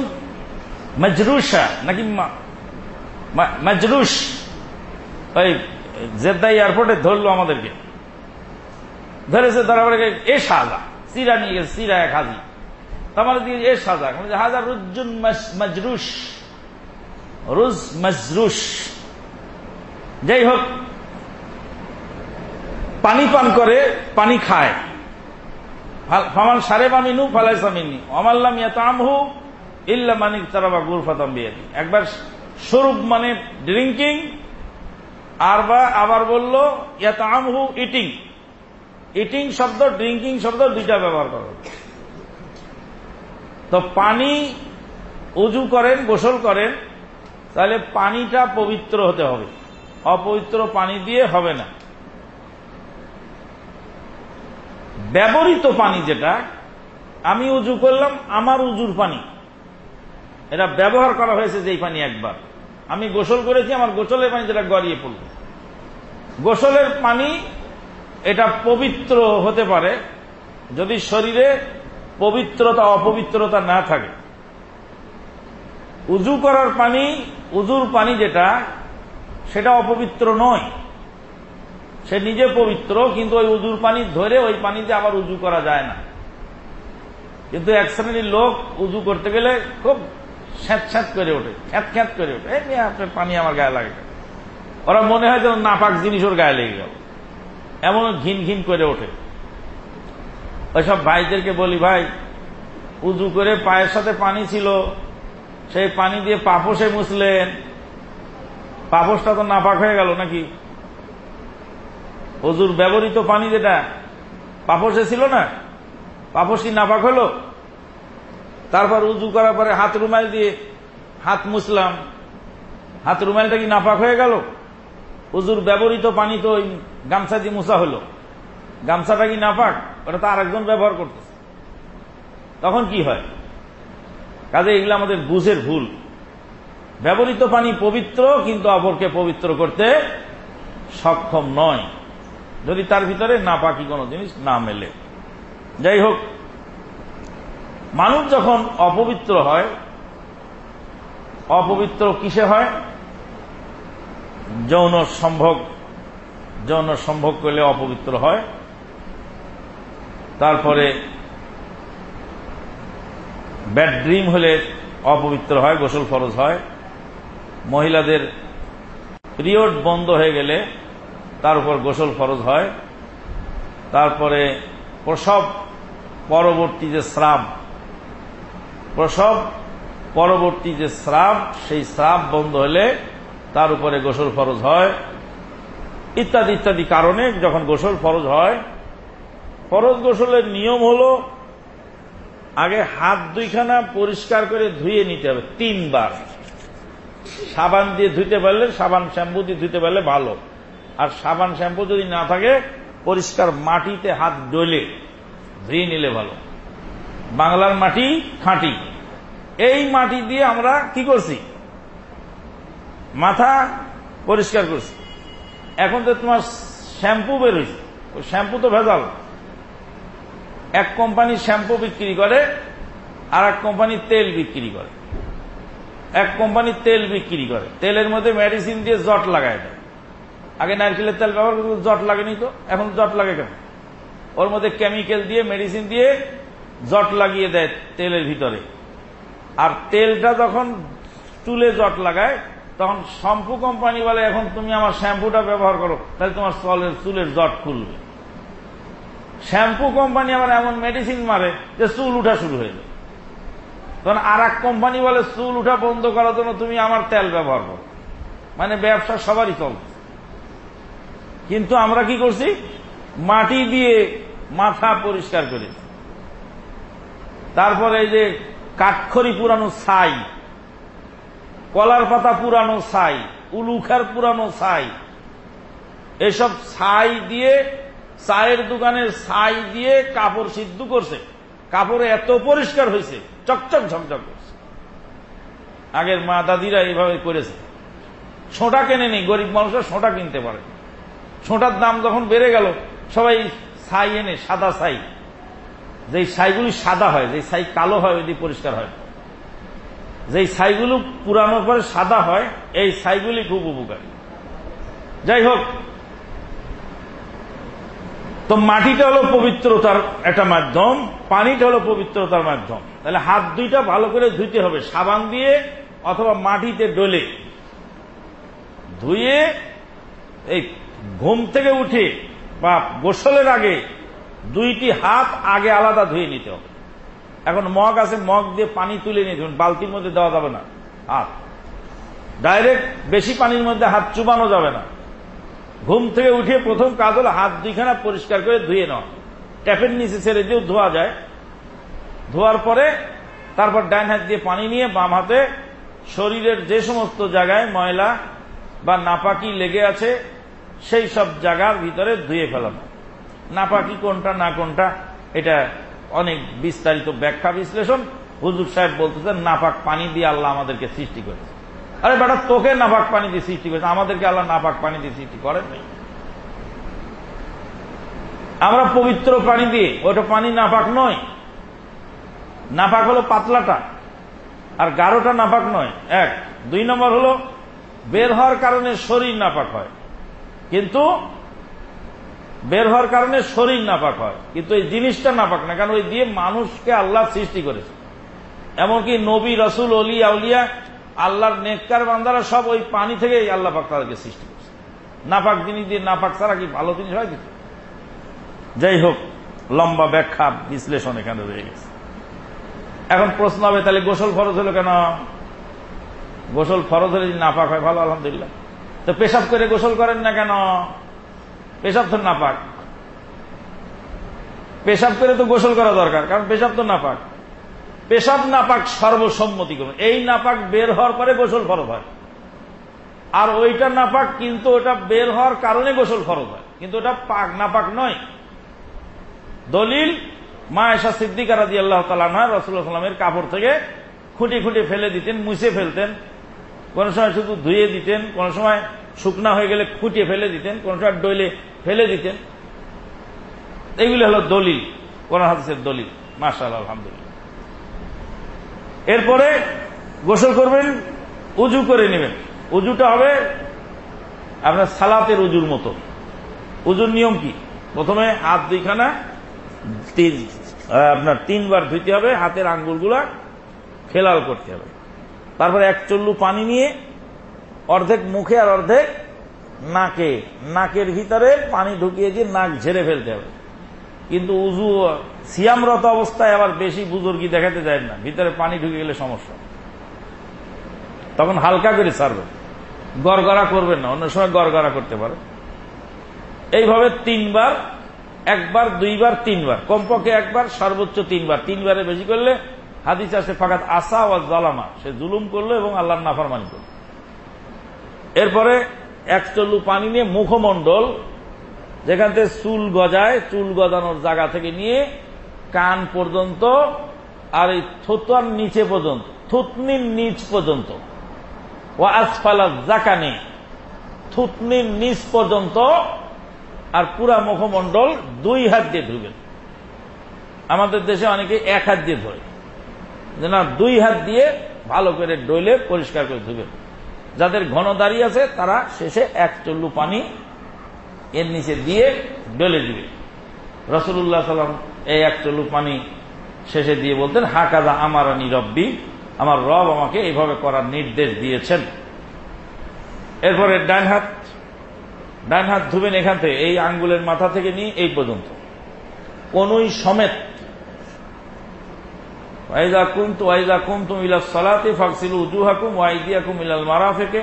মজরুষা নাকি মজরুস ওই জেদ্দা এয়ারপোর্টে ধরলো আমাদেরকে। ধরেছে ধরা পড়ে এ সাজা সিরা নিয়ে গেছে, সিরা এক হাজি। তোমার দিকে এ সাজা হাজার রুজুন মজরুস রুজ মজরুস যাই হোক, পানি পান করে, পানি খায়। ফামান সারে বামিনু ফালাইসা মিনি অমাল্লাম ইল্লা মানিক তারাবা গুরফাতাম বিয়াদি। একবার স্বরূপ মানে ড্রিঙ্কিং আর বা আবার বলল, ইয়াতামহু ইটিং। ইটিং শব্দ ড্রিঙ্কিং শব্দ দুইটা ব্যবহার করো। তো পানি উজু করেন, গোসল করেন, তাহলে পানিটা পবিত্র হতে হবে। অপবিত্র পানি দিয়ে হবে না। ব্যবহৃত পানি যেটা, আমি উজু করলাম, আমার উজুর পানি। এটা ব্যবহার করা হয়েছে যেই পানি একবার। আমি গোসল করেছি, আমার গোসলের পানি যেটা গড়িয়ে পড়ল। গোসলের পানি এটা পবিত্র হতে পারে। যদি শরীরে পবিত্রতা, অপবিত্রতা না থাকে। উজু করার পানি, উজুর পানি যেটা, সেটা অপবিত্র নয়। সে নিজে পবিত্র, কিন্তু ওই উজুর পানি ধরে ওই পানিতে আবার উজু করা যায় না। কিন্তু এক শ্রেণির লোক উজু করতে গেলে খুব স্যাঁত স্যাঁত করে ওঠে খ্যাত খ্যাত করে ওঠে। এই আপনার পানি আমার গায়ে লাগে ওরা মনে হয় যেন নাপাক জিনিস ওর গায়ে লেগে গেল। এমন ঘিন ঘিন করে ওঠে। ওইসব ভাইদেরকে বলি, ভাই, উজু করে পায়ের সাথে পানি ছিল। সেই পানি দিয়ে পাপসে মুছলেন পাপসটা তো নাপাক হয়ে গেল নাকি? অজুর ব্যবহৃত পানি যেটা পাপসে ছিল না? পাপস কি নাপাক হলো? তারপর উজু করার পরে হাত রুমাল দিয়ে হাত মুছলাম হাত রুমালটা কি নাপাক হয়ে গেল? উজুর ব্যবহৃত পানি তো ওই গামছা দিয়ে মুছা হলো। গামছাটা কি নাপাক ওটা তো আরেকজন ব্যবহার করতেছে। তখন কি হয়? কাজে এগুলো আমাদের বুঝের ভুল। ব্যবহৃত পানি পবিত্র, কিন্তু অপরকে পবিত্র করতে সক্ষম নয়। যদি তার ভিতরে না পাকি কোনো জিনিস, না মেলে। যাই হোক, মানুষ যখন অপবিত্র হয়, অপবিত্র কিসে হয়? যৌন সম্ভোগ। যৌন সম্ভোগ করলে অপবিত্র হয়। তারপরে ব্যাড ড্রিম হলে অপবিত্র হয়, গোসল ফরজ হয়। মহিলাদের পিরিয়ড বন্ধ হয়ে গেলে তার উপর গোসল ফরজ হয়। তারপরে প্রসব পরবর্তী যে স্রাব, প্রসব পরবর্তী যে স্রাব, সেই স্রাব বন্ধ হলে তার উপরে গোসল ফরজ হয়। ইত্যাদি ইত্যাদি কারণে যখন গোসল ফরজ হয় ফরজ গোসলের নিয়ম হল আগে হাত দুইখানা পরিষ্কার করে ধুয়ে নিতে হবে, তিনবার। সাবান দিয়ে ধুইতে পারলে সাবান শ্যাম্পু দিয়ে ধুতে পারলে ভালো। আর সাবান শ্যাম্পু যদি না থাকে, পরিষ্কার মাটিতে হাত ডলে, ধুয়ে নিলে ভালো। বাংলার মাটি খাঁটি। এই মাটি দিয়ে আমরা কি করছি? মাথা পরিষ্কার করছি। এখন তো তোমার শ্যাম্পু ওই শ্যাম্পু তো ভেজাল। এক কোম্পানি শ্যাম্পু বিক্রি করে আর এক কোম্পানি তেল বিক্রি করে। এক কোম্পানি তেল বিক্রি করে। তেলের মধ্যে মেডিসিন দিয়ে জট লাগায় দেয়। আগে নারকেলের তেল ব্যবহার করতে জট লাগেনি তো? এখন জট লাগে কেন? ওর মধ্যে কেমিক্যাল দিয়ে মেডিসিন দিয়ে জট লাগিয়ে দেয় তেলের ভিতরে। আর তেলটা যখন চুলে জট লাগায়, তখন শ্যাম্পু কোম্পানি বলে, এখন তুমি আমার শ্যাম্পুটা ব্যবহার করো, তাহলে তোমার চলের, চুলের জট খুলবে। শ্যাম্পু কোম্পানি আবার এমন মেডিসিন মারে যে চুল উঠা শুরু হয়ে যায়। তখন আর এক কোম্পানি বলে, চুল উঠা বন্ধ করার জন্য তুমি আমার তেল ব্যবহার করো। মানে ব্যবসা সবারই চলছে। কিন্তু আমরা কি করছি? মাটি দিয়ে মাথা পরিষ্কার করি তারপরে এই যে কাঠখড়ি পুরানো ছাই, কলার পাতা পুরানো ছাই, উলুখার পুরানো ছাই, এসব ছাই দিয়ে চায়ের দোকানের ছাই দিয়ে কাপড় সিদ্ধ করছে। কাপড়ে এত পরিষ্কার হয়েছে, চকচক ঝকঝক করছে। আগের মা দাদিরা এইভাবে করেছে। ছোটা কেনে নেই গরিব মানুষরা ছোটা কিনতে পারে। ছোটার দাম যখন বেড়ে গেল, সবাই ছাই এনে, সাদা ছাই। যেই ছাইগুলি সাদা হয়, যেই ছাই কালো হয় ওই পরিষ্কার হয়। যেই ছাইগুলো পুরানোর পরে সাদা হয়, এই ছাইগুলি খুব উপকারী। যাই হোক তো মাটিটা হলো পবিত্রতার একটা মাধ্যম, পানিটা হলো পবিত্রতার মাধ্যম। তাহলে হাত দুইটা ভালো করে ধুইতে হবে, সাবান দিয়ে অথবা মাটিতে ডলে। ধুয়ে এই ঘুম থেকে উঠে বা গোসলের আগে দুইটি হাত আগে আলাদা ধুয়ে নিতে হবে। এখন মগ আছে, মগ দিয়ে পানি তুলে নিতে বালতির মধ্যে দেওয়া যাবে না। হাত। ডাইরেক্ট বেশি পানির মধ্যে হাত চুবানো যাবে না। ঘুম থেকে উঠে প্রথম কাজ হলো হাত দুইখানা পরিষ্কার করে ধুয়ে নেওয়া ট্যাপের নিচে ছেড়ে দিয়েও ধোয়া যায়। ধোয়ার পরে তারপর ডান হাত দিয়ে পানি নিয়ে বাম হাতে শরীরের যে সমস্ত জায়গায় ময়লা বা নাপাকি লেগে আছে, সেই সব জায়গার ভিতরে ধুয়ে ফেলানো। নাপাকি কোনটা, না কোনটা, এটা অনেক বিস্তারিত ব্যাখ্যা বিশ্লেষণ। হুজুর সাহেব বলতেছেন, নাপাক পানি দিয়ে আল্লাহ আমাদেরকে সৃষ্টি করেছে। আরে বেটা, তোকে নাপাক পানি দিয়ে সৃষ্টি করেছে, আমাদেরকে আল্লাহ নাপাক পানি দিয়ে সৃষ্টি করেন নাই। আমরা পবিত্র পানি দিয়ে ওটা পানি নাপাক নয়। নাপাক হলো পাতলাটা, আর গাঢ়টা নাপাক নয়। এক। দুই নম্বর হলো, বের হওয়ার কারণে শরীর নাপাক হয়। কিন্তু বের হওয়ার কারণে শরীর নাপাক হয়। কিন্তু এই জিনিসটা নাপাক না, কারণ ওই দিয়ে মানুষকে আল্লাহ সৃষ্টি করেছে। এমনকি নবী, রসুল, অলি, আউলিয়া আল্লাহর নেককার বান্দারা সব ওই পানি থেকে আল্লাহ পাক তাদেরকে সৃষ্টি করছে। নাপাক জিনিস দিয়ে নাপাক ছাড়া কি ভালো জিনিস হয় কিছু? যাই হোক, লম্বা ব্যাখ্যা, বিশ্লেষণ এখানে রয়ে গেছে। এখন প্রশ্ন হবে, তাহলে গোসল ফরজ হলো কেন? গোসল ফরজ হলে যদি নাপাক হয়, ভালো, আলহামদুলিল্লাহ। তো পেশাব করে গোসল করেন না কেন? পেশাব তো নাপাক। পেশাব করে তো গোসল করা দরকার, কারণ পেশাব তো নাপাক। পেশাব নাপাক সর্বসম্মতি করুন। এই নাপাক বের হওয়ার পরে গোসল ফরজ হয়। আর ওইটা নাপাক কিন্তু ওটা বের হওয়ার কারণে গোসল ফরজ হয়। কিন্তু ওটা পাক নাপাক নয়। দলিল মা এসা সিদ্দিকা আল্লাহ তালা রসুল্লাহ সাল্লামের কাপড় থেকে খুঁটি খুঁটি ফেলে দিতেন, মুছে ফেলতেন। কোন সময় শুধু ধুয়ে দিতেন, কোন সময় শুকনা হয়ে গেলে খুঁটিয়ে ফেলে দিতেন, কোন সময় ডইলে ফেলে দিতেন। এইগুলি হলো দলিল কোরআন হাদিসের দলিল। মার্শাল আলহামদুলিল্লাহ। এরপরে গোসল করবেন, উজু করে নেবেন। উজুটা হবে আপনার সালাতের উজুর মতো। উজুর নিয়ম কি? প্রথমে হাত দুইখানা আপনার তিনবার ধুইতে হবে, হাতের আঙ্গুলগুলা খেলাল করতে হবে। তারপরে এক চল্লু পানি নিয়ে অর্ধেক মুখে আর অর্ধেক নাকে, নাকের ভিতরে পানি ঢুকিয়ে দিয়ে নাক ঝেড়ে ফেলতে হবে। কিন্তু উজু, সিয়ামরত অবস্থায় আবার বেশি বুজুর্গি দেখাতে যায় না। ভিতরে পানি ঢুকে গেলে সমস্যা। তখন হালকা করে ছাড়বে গড়গড়া করবেন না, অন্য সময় গড়গড়া করতে পারে এইভাবে তিনবার, একবার, দুইবার, তিনবার। কমপক্ষে একবার, সর্বোচ্চ তিনবার। তিনবারে বেশি করলে হাদিস আছে, ফাঁকাত আসা ও জালামা। সে জুলুম করল এবং আল্লাহর নাফরমানি করল। এরপরে এক চল্লু পানি নিয়ে মুখমণ্ডল যেখান থেকে চুল গজায়, চুল গজানোর জায়গা থেকে নিয়ে কান পর্যন্ত আর এই থুতার নিচে পর্যন্ত, থুতনির নিচ পর্যন্ত। ও আসফালা জাকানি থুতনির নিচ পর্যন্ত আর পুরা মুখমণ্ডল দুই হাত দিয়ে ধুবেন আমাদের দেশে অনেকে এক হাত দিয়ে ধরে। যে না, দুই হাত দিয়ে ভালো করে ডইলে পরিষ্কার করে ধুবেন যাদের ঘন দাঁড়িয়ে আছে, তারা শেষে এক চল্লু পানি এর নিচে দিয়ে ডলে দিবে। রসুল্লাহ সাল্লাম এই এক চল্লু পানি শেষে দিয়ে বলতেন হাকাদা আমার রব্বি আমার রব আমাকে এইভাবে করার নির্দেশ দিয়েছেন। এরপরে ডান হাত ডান হাত ধুবেন এখান থেকে, এই আঙ্গুলের মাথা থেকে নিয়ে এই পর্যন্ত। কোনই সমেত ওয়াইদা কুমতু ওয়াইদা কুমতুম ইলা সালাতি ফাকসিলু উজুহাকুম ওয়াইদিয়াকুম ইলাল মারাফিকে,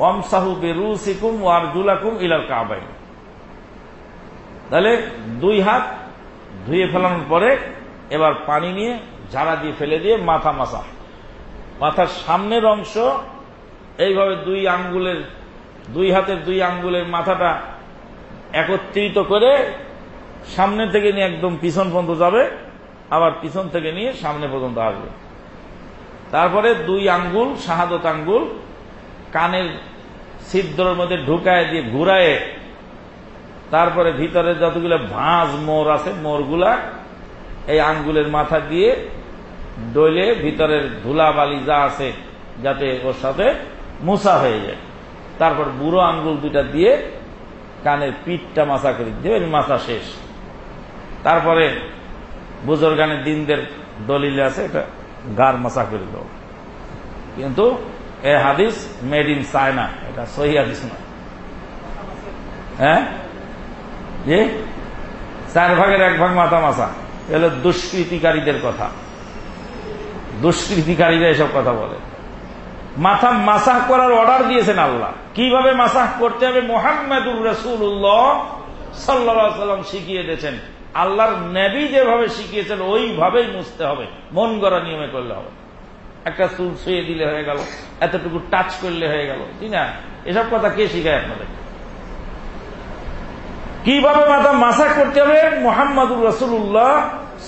ওয়ামসাহু বিরুসিকুম ওয়ারজুলাকুম ইলাল কাবাইন। তাহলে দুই হাত ধুয়ে ফেলানোর পরে এবার পানি নিয়ে ঝাড়া দিয়ে ফেলে দিয়ে মাথা মাসা। মাথার সামনের অংশ এইভাবে দুই আঙ্গুলের, দুই হাতের দুই আঙ্গুলের মাথাটা একত্রিত করে সামনে থেকে নিয়ে একদম পিছন পর্যন্ত যাবে, আবার পিছন থেকে নিয়ে সামনে পর্যন্ত আসবে। তারপরে দুই আঙ্গুল, শাহাদত আঙ্গুল কানের ছিদ্রের মধ্যে ঢুকায় দিয়ে ঘুরায় তারপরে ভিতরে যতগুলো ভাঁজ মোর আছে, মোরগুলা, এই আঙ্গুলের মাথা দিয়ে ডইলে ভিতরের ধুলাবালি যা আছে, যাতে ওর সাথে মুসা হয়ে যায়। তারপর বুড়ো আঙ্গুল দুটা দিয়ে কানের পিঠটা মাছা করে দেবেন মাথা শেষ। তারপরে বুজোর গানের দিনদের দলিলে আছে, এটা গার মাছা করে দেব কিন্তু এ হাদিস মেড ইন চায়না, এটা সহি হাদিস নয়। হ্যাঁ? যে চার ভাগের এক ভাগ মাথা মাসা এগুলো দুষ্কৃতিকারীদের কথা। দুষ্কৃতিকারীরা এসব কথা বলে। মাথা মাসাহ করার অর্ডার দিয়েছেন আল্লাহ। কীভাবে মাসাহ করতে হবে? মোহাম্মদুর রসুল্লাহ সাল্লা সাল্লাম শিখিয়ে দিয়েছেন। আল্লাহর নেবী যেভাবে শিখিয়েছেন, ওইভাবেই মুছতে হবে। মন গড়া নিয়মে করলে হবে। একটা চুল ছুঁয়ে দিলে হয়ে গেল। এতটুকু টাচ করলে হয়ে গেল। ঠিক না? এসব কথা কে শিখায় আপনাদের কীভাবে মাথা মাসা করতে হবে? মোহাম্মদুর রসুল্লাহ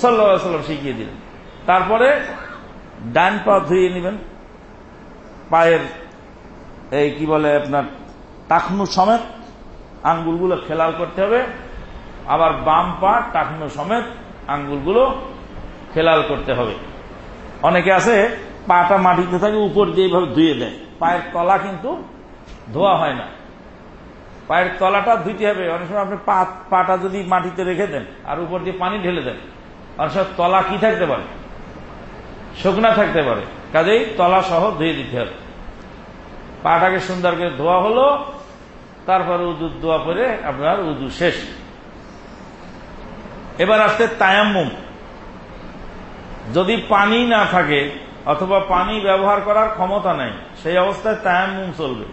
সাল্লাম শিখিয়ে দিলেন। তারপরে ডান পা ধুয়ে নেবেন। পায়ের এই কি বলে আপনার টাকনু সমেত আঙ্গুলগুলো খেলাল করতে হবে। আবার বাম পা টাকনু সমেত আঙ্গুলগুলো খেলাল করতে হবে। অনেকে আছে, পাটা মাটিতে থাকে, উপর দিয়ে এইভাবে ধুয়ে দেয়। পায়ের তলা কিন্তু ধোয়া হয় না। পায়ের তলাটা ধুইতে হবে। অনেক সময় আপনি পাটা যদি মাটিতে রেখে দেন, আর উপর দিয়ে পানি ঢেলে দেন, অনেক সময় তলা কি থাকতে পারে? শুকনা থাকতে পারে। কাজেই তলা সহ ধুয়ে দিতে হবে। পাটাকে সুন্দর করে ধোয়া হলো, তারপরে উদু দোয়া করে আপনার উদু শেষ। এবার আসতে তায়াম্মুম। যদি পানি না থাকে, অথবা পানি ব্যবহার করার ক্ষমতা নাই, সেই অবস্থায় তায়াম্মুম চলবে।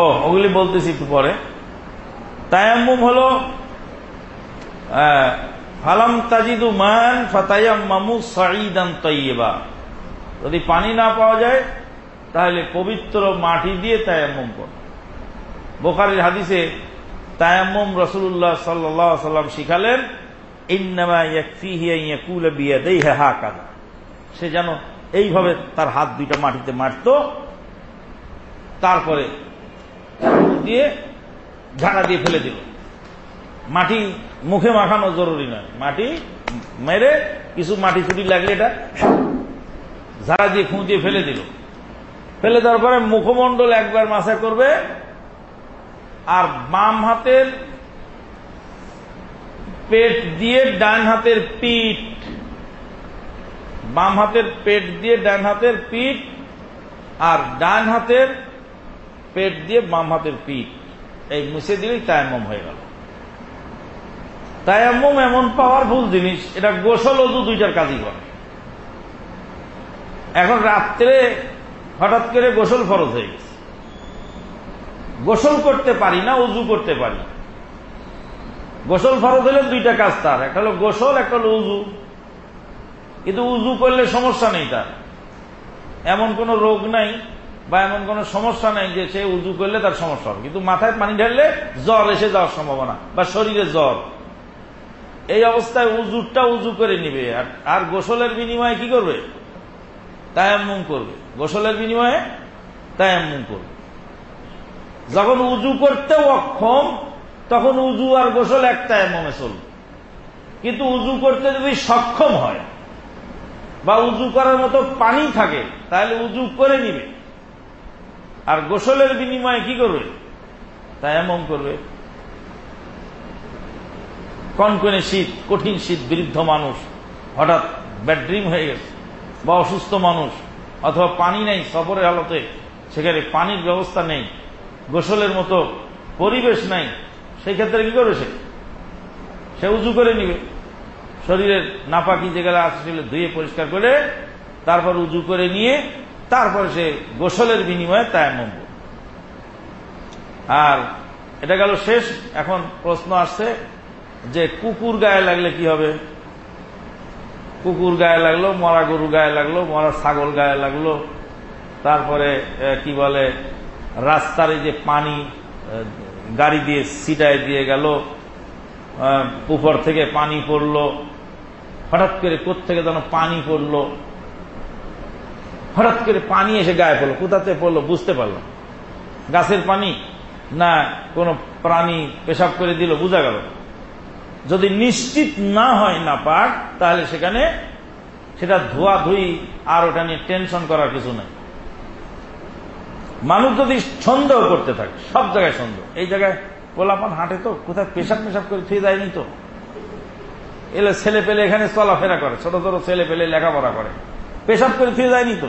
ও, ওগুলি বলতেছি একটু পরে। তায়াম্মুম হল ফালাম তাজিদু মান ফাতায়াম মামু সাইদান তৈবা যদি পানি না পাওয়া যায়, তাহলে পবিত্র মাটি দিয়ে তায়াম্মুম কর। বোখারির হাদিসে তায়াম্মুম রসুল্লাহ সাল্লাম শিখালেন, ইন্নামা ইয়াকফিহি আন ইয়াকুলা বিয়াদাইহি হাকাযা। সে যেন এইভাবে তার হাত দুইটা মাটিতে মারত। তারপরে দিয়ে ঝাড়া দিয়ে ফেলে দিল। মাটি মুখে মাখানো জরুরি নয়। মাটি মেরে কিছু মাটি ছুটি লাগলে এটা ঝাড়া দিয়ে খুঁ দিয়ে ফেলে দিল। ফেলে দেওয়ার পরে মুখমণ্ডল একবার মাসা করবে আর বাম হাতের পেট দিয়ে ডান হাতের পিঠ বাম হাতের পেট দিয়ে ডান হাতের পিঠ আর ডান হাতের পেট দিয়ে বাম হাতের পিঠ। এই মুছে দিলেই তায়াম্মম হয়ে গেল। তায়াম্মম এমন পাওয়ারফুল জিনিস, এটা গোসল, অজু দুইটার কাজই করে। এখন রাত্রে হঠাৎ করে গোসল ফরজ হয়ে গেছে। গোসল করতে পারি না উজু করতে পারি। গোসল ফরজ হলে দুইটা কাজ তার, একটা হলো গোসল, একটা হলো উজু কিন্তু উজু করলে সমস্যা নেই তার। এমন কোন রোগ নাই বা এমন কোন সমস্যা নাই যে সে উজু করলে তার সমস্যা হবে। কিন্তু মাথায় পানি ঢাললে জ্বর এসে যাওয়ার সম্ভাবনা বা শরীরে জ্বর। এই অবস্থায় উজুরটা উজু করে নিবে আর গোসলের বিনিময়ে কি করবে? তায়াম্মুম করবে। গোসলের বিনিময়ে তায়াম্মুম করবে। যখন উজু করতে অক্ষম, তখন উজু আর গোসল এক তায়াম্মমে চলবে। কিন্তু উজু করতে যদি সক্ষম হয় বা উজু করার মতো পানি থাকে, তাহলে উজু করে নিবে। আর গোসলের বিনিময়ে কি করবে? তায়াম্মম করবে। কনকনে শীত, কঠিন শীত, বৃদ্ধ মানুষ, হঠাৎ ব্যাড্রিম হয়ে গেছে, বা অসুস্থ মানুষ, অথবা পানি নেই সফরের হালতে সেখানে পানির ব্যবস্থা নেই, গোসলের মতো পরিবেশ নাই, সেই ক্ষেত্রে কি করবে সে উজু করে নিবে। শরীরের নাপাকি যেগুলো আছে সেগুলো ধুয়ে পরিষ্কার করে তারপর উজু করে নিয়ে তারপর সে গোসলের বিনিময়ে তায়াম্মম আর এটা গেল শেষ, এখন প্রশ্ন আসছে যে কুকুর গায়ে লাগলে কি হবে? কুকুর গায়ে লাগল, মরা গরু গায়ে লাগল, মরা ছাগল গায়ে লাগল, তারপরে কি বলে, রাস্তার যে পানি গাড়ি দিয়ে সিটায় দিয়ে গেল উপর থেকে পানি পড়ল হঠাৎ করে থেকে যেন পানি পড়ল। হঠাৎ করে পানি এসে গায়ে পড়ল। কোথাতে পড়ল বুঝতে পারলাম। গাছের পানি? না, কোন প্রাণী পেশাব করে দিল, বোঝা গেল। যদি নিশ্চিত না হয় না পাক, তাহলে সেখানে সেটা ধোয়া ধুই আর ওটা নিয়ে টেনশন করার কিছু নাই। মানুষ যদি সন্দেহ করতে থাকে, সব জায়গায় সন্দেহ এই জায়গায় পোলাপান হাঁটে তো, কোথায় পেশাব পেশাব করে থুয়ে যায়নি তো? এলে ছেলে পেলে এখানে চলাফেরা করে, ছোট ছোট ছেলে পেলে লেখাপড়া করে। পেশাব করে ফিরে যায়নি তো?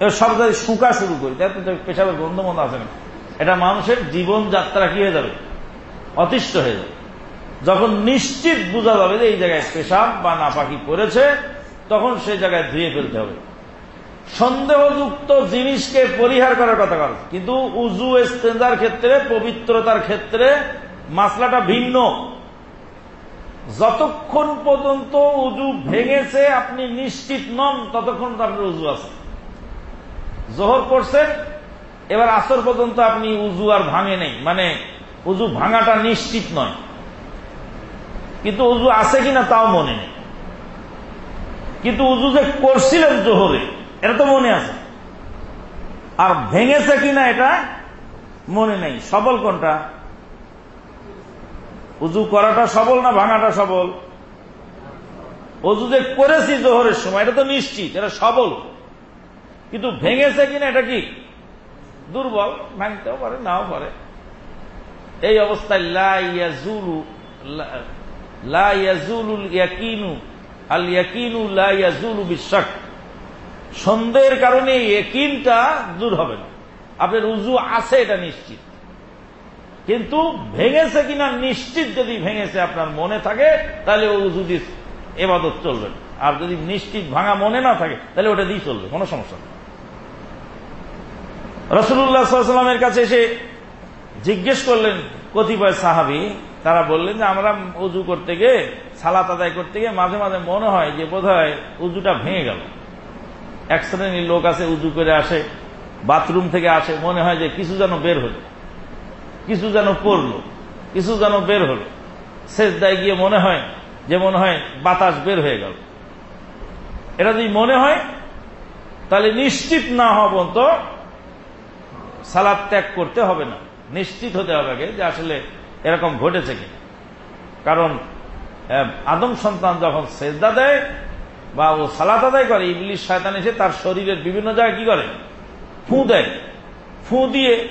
এবার সব জায়গায় শুকা শুরু করি তাই তো পেশাবের গন্ধ মন্দ আছে না? এটা মানুষের জীবন যাত্রা কি হয়ে যাবে? অতিষ্ঠ হয়ে যাবে। যখন নিশ্চিত বোঝা যাবে যে এই জায়গায় পেশাব বা নাপাকি করেছে, তখন সেই জায়গায় ধুয়ে ফেলতে হবে। সন্দেহযুক্ত জিনিসকে পরিহার করার কথা বল কিন্তু উজু এস্তেঞ্জার ক্ষেত্রে, পবিত্রতার ক্ষেত্রে মাসলাটা ভিন্ন। যতক্ষণ পর্যন্ত উজু ভেঙেছে, আপনি নিশ্চিত নন, ততক্ষণ আপনার উজু আছে। জোহর করছেন এবার আসর পর্যন্ত আপনি উজু আর ভাঙে নেই। মানে উজু ভাঙাটা নিশ্চিত নয়। কিন্তু উজু আছে কিনা তাও মনে নেই। কিন্তু উজু যে করছিলেন জোহরে, এটা তো মনে আছে। আর ভেঙেছে কিনা এটা মনে নেই। সবল কোনটা? উজু করাটা সবল না ভাঙাটা সবল? অজু যে করেছি জোহরের সময়, এটা তো নিশ্চিত, এটা সবল। কিন্তু ভেঙেছে কিনা এটা কি? দুর্বল, ভাঙতেও পারে, নাও পারে। এই অবস্থায় লাইয়াজুলু লাইয়াজুলুল ইয়াকিনু আল ইয়াকিনু লাইয়াজুলু বিশ্বাস সন্দেহের কারণে একিনটা দূর হবে না। আপনার উজু আছে, এটা নিশ্চিত। কিন্তু ভেঙেছে কিনা নিশ্চিত যদি ভেঙেছে আপনার মনে থাকে, তাহলে ও দিয়ে এবাদত চলবে। আর যদি নিশ্চিত ভাঙা মনে না থাকে, তাহলে ওটা দিয়ে চলবে, কোনো সমস্যা নেই। রসুল্লাহামের কাছে এসে জিজ্ঞেস করলেন, কতিপয় সাহাবি, তারা বললেন যে, আমরা উজু করতে গিয়ে, সালাত আদায় করতে গিয়ে মাঝে মাঝে মনে হয় যে বোধ হয় উজুটা ভেঙে গেল। এক শ্রেণির লোক আছে উজু করে আসে, বাথরুম থেকে আসে, মনে হয় যে কিছু যেন বের হলো। কিছু যেন পড়ল, কিছু যেন বের হলো। শেষ দায় গিয়ে মনে হয় যে মনে হয় বাতাস বের হয়ে গেল। এটা যদি মনে হয়, তাহলে নিশ্চিত না হওয়া পর্যন্ত সালাদ ত্যাগ করতে হবে না। নিশ্চিত হতে হবে আগে যে আসলে এরকম ঘটেছে কিনা। কারণ আদম সন্তান যখন সেজদা দেয় বা ও সালাত আদায় করে ইংলিশ শয়তান এসে তার শরীরের বিভিন্ন জায়গায় কি করে? ফু দেয়। ফু দিয়ে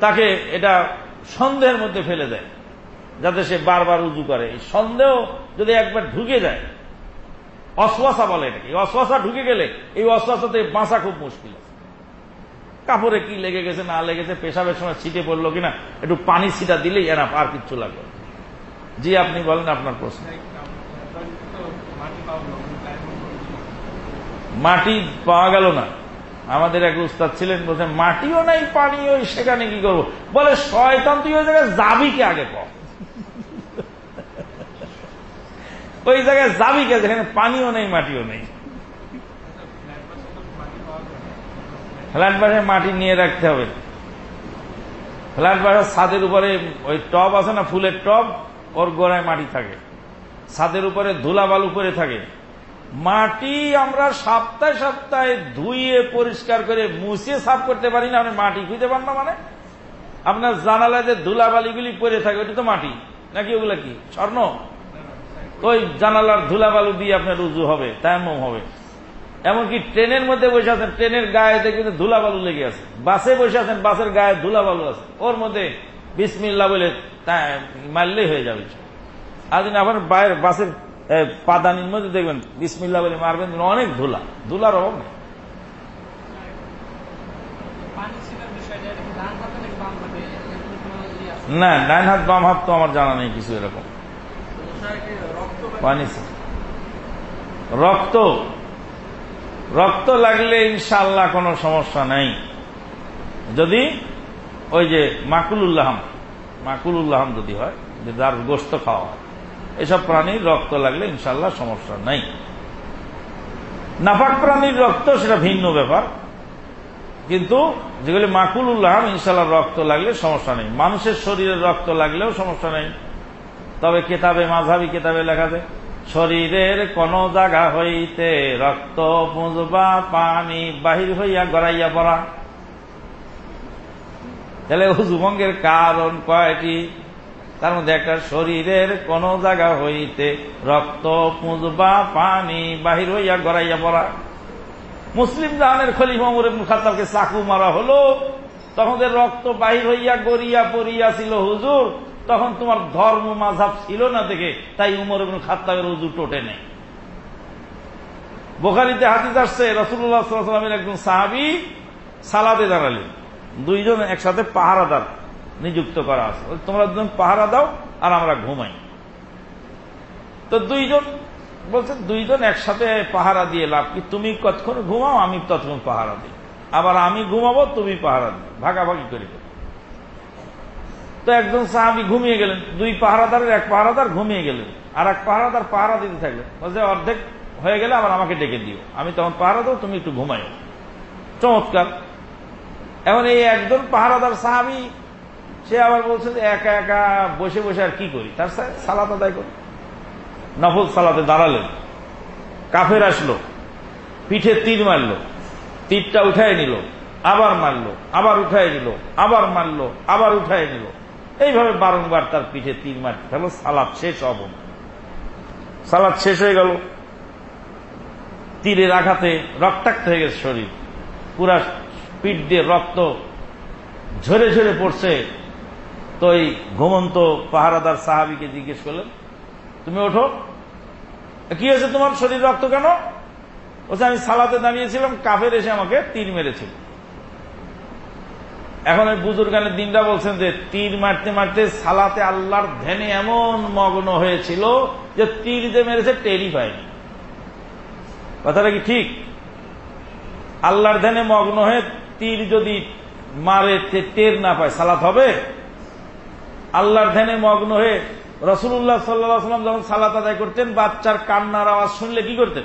তাকে এটা সন্দেহের মধ্যে ফেলে দেয়, যাতে সে বারবার উজু করে। এই সন্দেহ যদি একবার ঢুকে যায়, অশ্বাসা বলে এটাকে। এই অশ্বাসা ঢুকে গেলে এই অশ্বাসাতে বাঁচা খুব মুশকিল কাপড়ে কি লেগে গেছে, না লেগেছে, পেশাবের সময় ছিটে পড়ল কিনা, একটু পানি ছিটা দিলেই এরা আর কিচ্ছু লাগবে জি, আপনি বলেন আপনার প্রশ্ন। মাটি পাওয়া গেল না। আমাদের এক উস্তাদ ছিলেন, বলছেন, মাটিও নাই, পানিও সেখানে কি করব? বলে, শয়তান, তুই ওই জায়গায় যাবি কে আগে কম ওই জায়গায় যাবি কে, যেখানে পানিও নেই, মাটিও নেই। ফ্ল্যাট বাসায় মাটি নিয়ে রাখতে হবে। ফ্ল্যাট বাসার ছাদের উপরে ওই টব আছে না, ফুলের টব, ওর গোড়ায় মাটি থাকে। ছাদের উপরে ধুলা বালু করে থাকে। মাটি আমরা সপ্তাহে সপ্তাহে ধুয়ে পরিষ্কার করে মুছে সাফ করতে পারি না, আপনি মাটি খুঁজে পান না মানে? আপনার জানালায় যে ধুলাবালিগুলি পরে থাকে, ওটা তো মাটি। নাকি ওগুলা কি? স্বর্ণ? ওই জানালার ধুলাবালু দিয়ে আপনার উজু হবে, তায়াম্মম হবে। এমনকি ট্রেনের মধ্যে বসে আছেন, ট্রেনের গায়ে কিন্তু ধুলাবালু লেগে আছে। বাসে বসে আছেন, বাসের গায়ে ধুলাবালু আছে। ওর মধ্যে বিসমিল্লা বলে মারলেই হয়ে যাবে। আজ আপনার বাইরের বাসের পাদানির মধ্যে দেখবেন বিসমিল্লা বলে মারবেন অনেক ধুলা। ধুলার অভাব নেই। না ডাইন হাত বাম হাত তো আমার জানা নেই কিছু এরকম। পানি রক্ত। রক্ত লাগলে ইনশাল্লাহ কোনো সমস্যা নেই। যদি ওই যে মাকুলুল্লাহাম মাকুলুল্লাহাম যদি হয় যে যার গোস্ত খাওয়া হয়। এসব প্রাণীর রক্ত লাগলে ইনশাল্লাহ সমস্যা নাই। নাফাক প্রাণীর রক্ত সেটা ভিন্ন ব্যাপার। কিন্তু যেগুলি মাকুল উল্লাহাম ইনশাল্লাহ রক্ত লাগলে সমস্যা নেই। মানুষের শরীরে রক্ত লাগলেও সমস্যা নেই। তবে কেতাবে মাঝাবি কেতাবে লেখা যায় শরীরের কোন জায়গা হইতে রক্ত পুঁজবা, পানি বাহির হইয়া গড়াইয়া পড়া। তাহলে যুবঙ্গের কারণ কয়টি তার মধ্যে একটা শরীরের কোন জায়গা হইতে রক্ত পুঁজবা পানি বাহির হইয়া গড়াইয়া পড়া। মুসলিম জাহানের খলিফা উমর ইবনুল খাত্তাবকে চাকু মারা হলো, তখন রক্ত বাহির হইয়া গড়িয়া পড়িয়া ছিল হুজুর, তখন তোমার ধর্ম মাঝাব ছিল না দেখে, তাই উমর এবং খাত্তাবের উজু টোটে নেই। বোখারিতে হাতিজ আসছে রসুল্লাহ সাল্লামের একজন সাহাবি সালাদে দাঁড়ালেন। দুইজন একসাথে পাহারাদার। নিযুক্ত করা আছে। তোমরা দুজন পাহারা দাও আর আমরা ঘুমাই। তো দুইজন, বলছে, দুইজন একসাথে পাহারা দিয়ে লাভ কি? তুমি কতক্ষণ ঘুমাও, আমি ততক্ষণ পাহারা দিই। আবার আমি ঘুমাবো, তুমি পাহারা দিই ভাগাভাগি করে তো একজন সাহাবি ঘুমিয়ে গেলেন। দুই পাহারাদারের এক পাহারাদার ঘুমিয়ে গেলেন। আর এক পাহারাদার পাহারা দিতে থাকলেন। বলছে, অর্ধেক হয়ে গেলে আবার আমাকে ডেকে দিও। আমি তখন পাহারা দেবো, তুমি একটু ঘুমাই চমৎকার। এখন এই একজন পাহারাদার সাহাবি সে আবার বলছে যে একা একা বসে বসে আর কি করি? তার সালাত আদায় করি। নফল সালাতে দাঁড়ালেন। কাফের আসলো। পিঠে তীর মারল। তীরটা উঠায় নিল। আবার মারল। আবার উঠায় নিল। আবার মারল। আবার উঠায় নিল। এইভাবে বারংবার তার পিঠে তীর মারতে থাকল। সালাদ শেষ হব সালাদ শেষ হয়ে গেল। তীরের আঘাতে রক্তাক্ত হয়ে গেছে শরীর। পুরা পিঠ দিয়ে রক্ত ঝরে ঝরে পড়ছে। তো এই ঘুমন্ত পাহারাদার সাহাবিকে জিজ্ঞেস করলেন, তুমি ওঠো। কি হয়েছে তোমার? শরীর রক্ত কেন? বলছে, আমি সালাতে দাঁড়িয়েছিলাম, কাফের এসে আমাকে তীর মেরেছিল এখন ওই বুজুর্গানের দিনটা বলছেন যে, তীর মারতে মারতে সালাতে আল্লাহর ধ্যানে এমন মগ্ন হয়েছিল যে তীর যে মেরেছে টেরি পায়নি। কথাটা কি ঠিক? আল্লাহর ধ্যানে মগ্ন হয়ে তীর যদি মারে টের না পায়, সালাত হবে? আল্লাহর ধ্যানে মগ্ন হয়ে রসুল্লাহ সাল্লাম যখন সালাত আদায় করতেন, বাচ্চার কান্নার আওয়াজ শুনলে কি করতেন?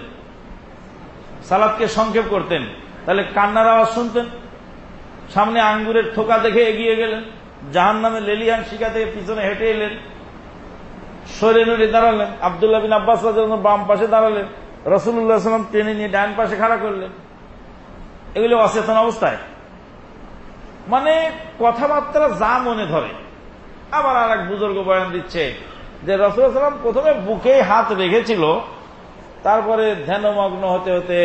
সালাদকে সংক্ষেপ করতেন। তাহলে কান্নার আওয়াজ শুনতেন। সামনে আঙ্গুরের থোকা দেখে এগিয়ে গেলেন। জাহান নামে লেলিয়ান শিকা থেকে পিছনে হেঁটে এলেন। সরে নড়ে দাঁড়ালেন। আবদুল্লাহ বিন আব্বাস বাম পাশে দাঁড়ালেন। রসুল্লাহ সাল্লাম টেনে নিয়ে ডান পাশে খাড়া করলেন। এগুলো অচেতন অবস্থায়। মানে কথাবার্তা যা মনে ধরে। আবার আর এক বুজুর্গ বয়ান দিচ্ছে যে রসুলাম প্রথমে বুকে হাত রেখেছিল, তারপরে ধ্যানমগ্ন হতে হতে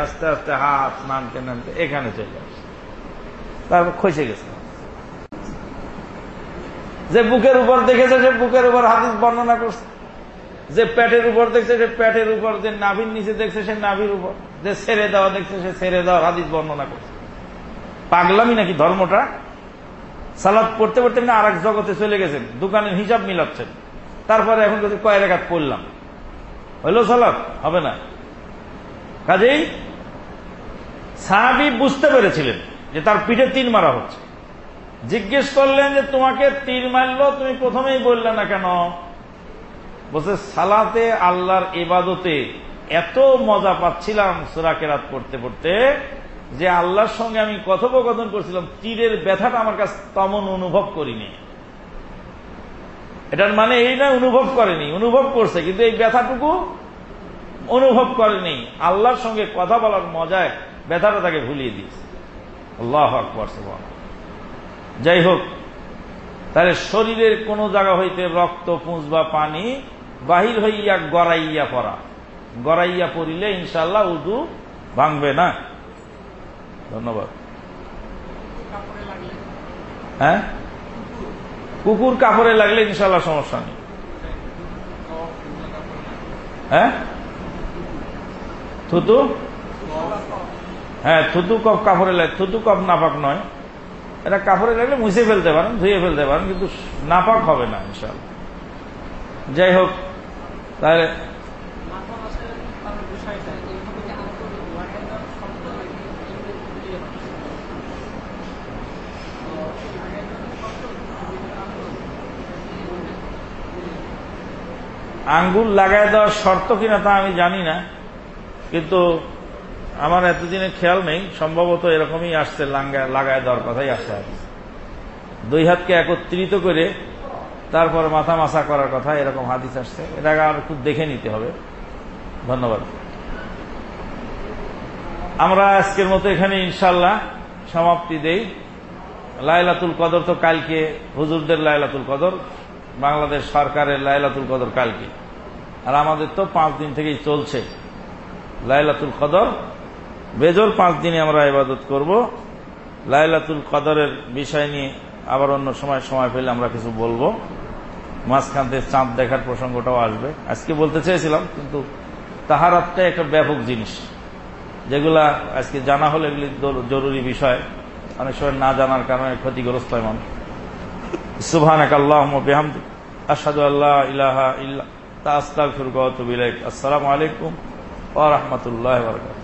আস্তে আস্তে হাত নামতে নামতে এখানে চলে আসে। তারপর খসে গেছে। যে বুকের উপর দেখেছে, সে বুকের উপর হাদিস বর্ণনা করছে। যে প্যাটের উপর দেখছে, সে প্যাটের উপর। যে নাভির নিচে দেখছে, সে নাভির উপর। যে ছেড়ে দেওয়া দেখছে, সে ছেড়ে দেওয়ার হাদিস বর্ণনা করছে। পাগলামি নাকি ধর্মটা? সালাদ পড়তে পড়তে না আর জগতে চলে গেছেন দোকানের হিসাব মিলাচ্ছেন। তারপরে এখন যদি কয় রেখাত পড়লাম, হইল সালাদ? হবে না। কাজেই সাহাবি বুঝতে পেরেছিলেন যে তার পিঠে তিন মারা হচ্ছে। জিজ্ঞেস করলেন যে তোমাকে তীর মারলো, তুমি প্রথমেই বললে না কেন? বলছে, সালাতে আল্লাহর ইবাদতে এত মজা পাচ্ছিলাম সুরা কেরাত পড়তে পড়তে যে আল্লাহর সঙ্গে আমি কথোপকথন করছিলাম, তীরের ব্যথাটা আমার কাছে তেমন অনুভব করিনি। এটার মানে এই নয় অনুভব করেনি, অনুভব করছে, কিন্তু এই ব্যথাটুকু অনুভব করেনি। আল্লাহর সঙ্গে কথা বলার মজায় ব্যথাটা তাকে ভুলিয়ে দিয়েছে। আল্লাহ আকবর যাই হোক, তাহলে শরীরের কোন জায়গা হইতে রক্ত, পুঁজ বা পানি বাহির হইয়া গড়াইয়া পড়া। গড়াইয়া পড়িলে ইনশাল্লাহ উদু ভাঙবে না। ধন্যবাদ। হ্যাঁ? কুকুর কাপড়ে লাগলে ইনশাল্লাহ সমস্যা নেই। হ্যাঁ? থুতু? হ্যাঁ থুতু কপ কাপড়ে লাগে থুতু কপ নাপাক নয়। এটা কাপড়ে লাগলে মুছে ফেলতে পারেন, ধুয়ে ফেলতে পারেন, কিন্তু নাপাক হবে না ইনশাল্লাহ যাই হোক, তাহলে আঙ্গুল লাগায় দেওয়ার শর্ত কিনা তা আমি জানি না, কিন্তু আমার এতদিনে খেয়াল নেই, সম্ভবত এরকমই আসছে লাগায় দেওয়ার কথাই আসছে দুই হাতকে একত্রিত করে তারপর মাথা মাসা করার কথা এরকম হাদিস আসছে, এটা আর খুব দেখে নিতে হবে। ধন্যবাদ। আমরা আজকের মতো এখানে ইনশাল্লাহ সমাপ্তি দেই। লাইলাতুল কদর তো কালকে হুজুরদের লাইলাতুল কদর। বাংলাদেশ সরকারের লাইলাতুল কদর কালকে আর আমাদের তো পাঁচ দিন থেকেই চলছে লাইলাতুল কদর। বেজর পাঁচ দিনে আমরা ইবাদত করব। লাইলাতুল কদরের বিষয় নিয়ে আবার অন্য সময় সময় পেলে আমরা কিছু বলব। মাঝখান থেকে চাঁদ দেখার প্রসঙ্গটাও আসবে। আজকে বলতে চেয়েছিলাম, কিন্তু তাহারাতটা একটা ব্যাপক জিনিস। যেগুলা আজকে জানা হলে এগুলি জরুরি বিষয়। অনেক সময় না জানার কারণে ক্ষতিগ্রস্ত হয় মানুষ। সুবহানাক আল্লাহুম্মা বিহামদিক আশহাদু আল্লা ইলাহা ইলাইক। আসসালামু আলাইকুম ওয়া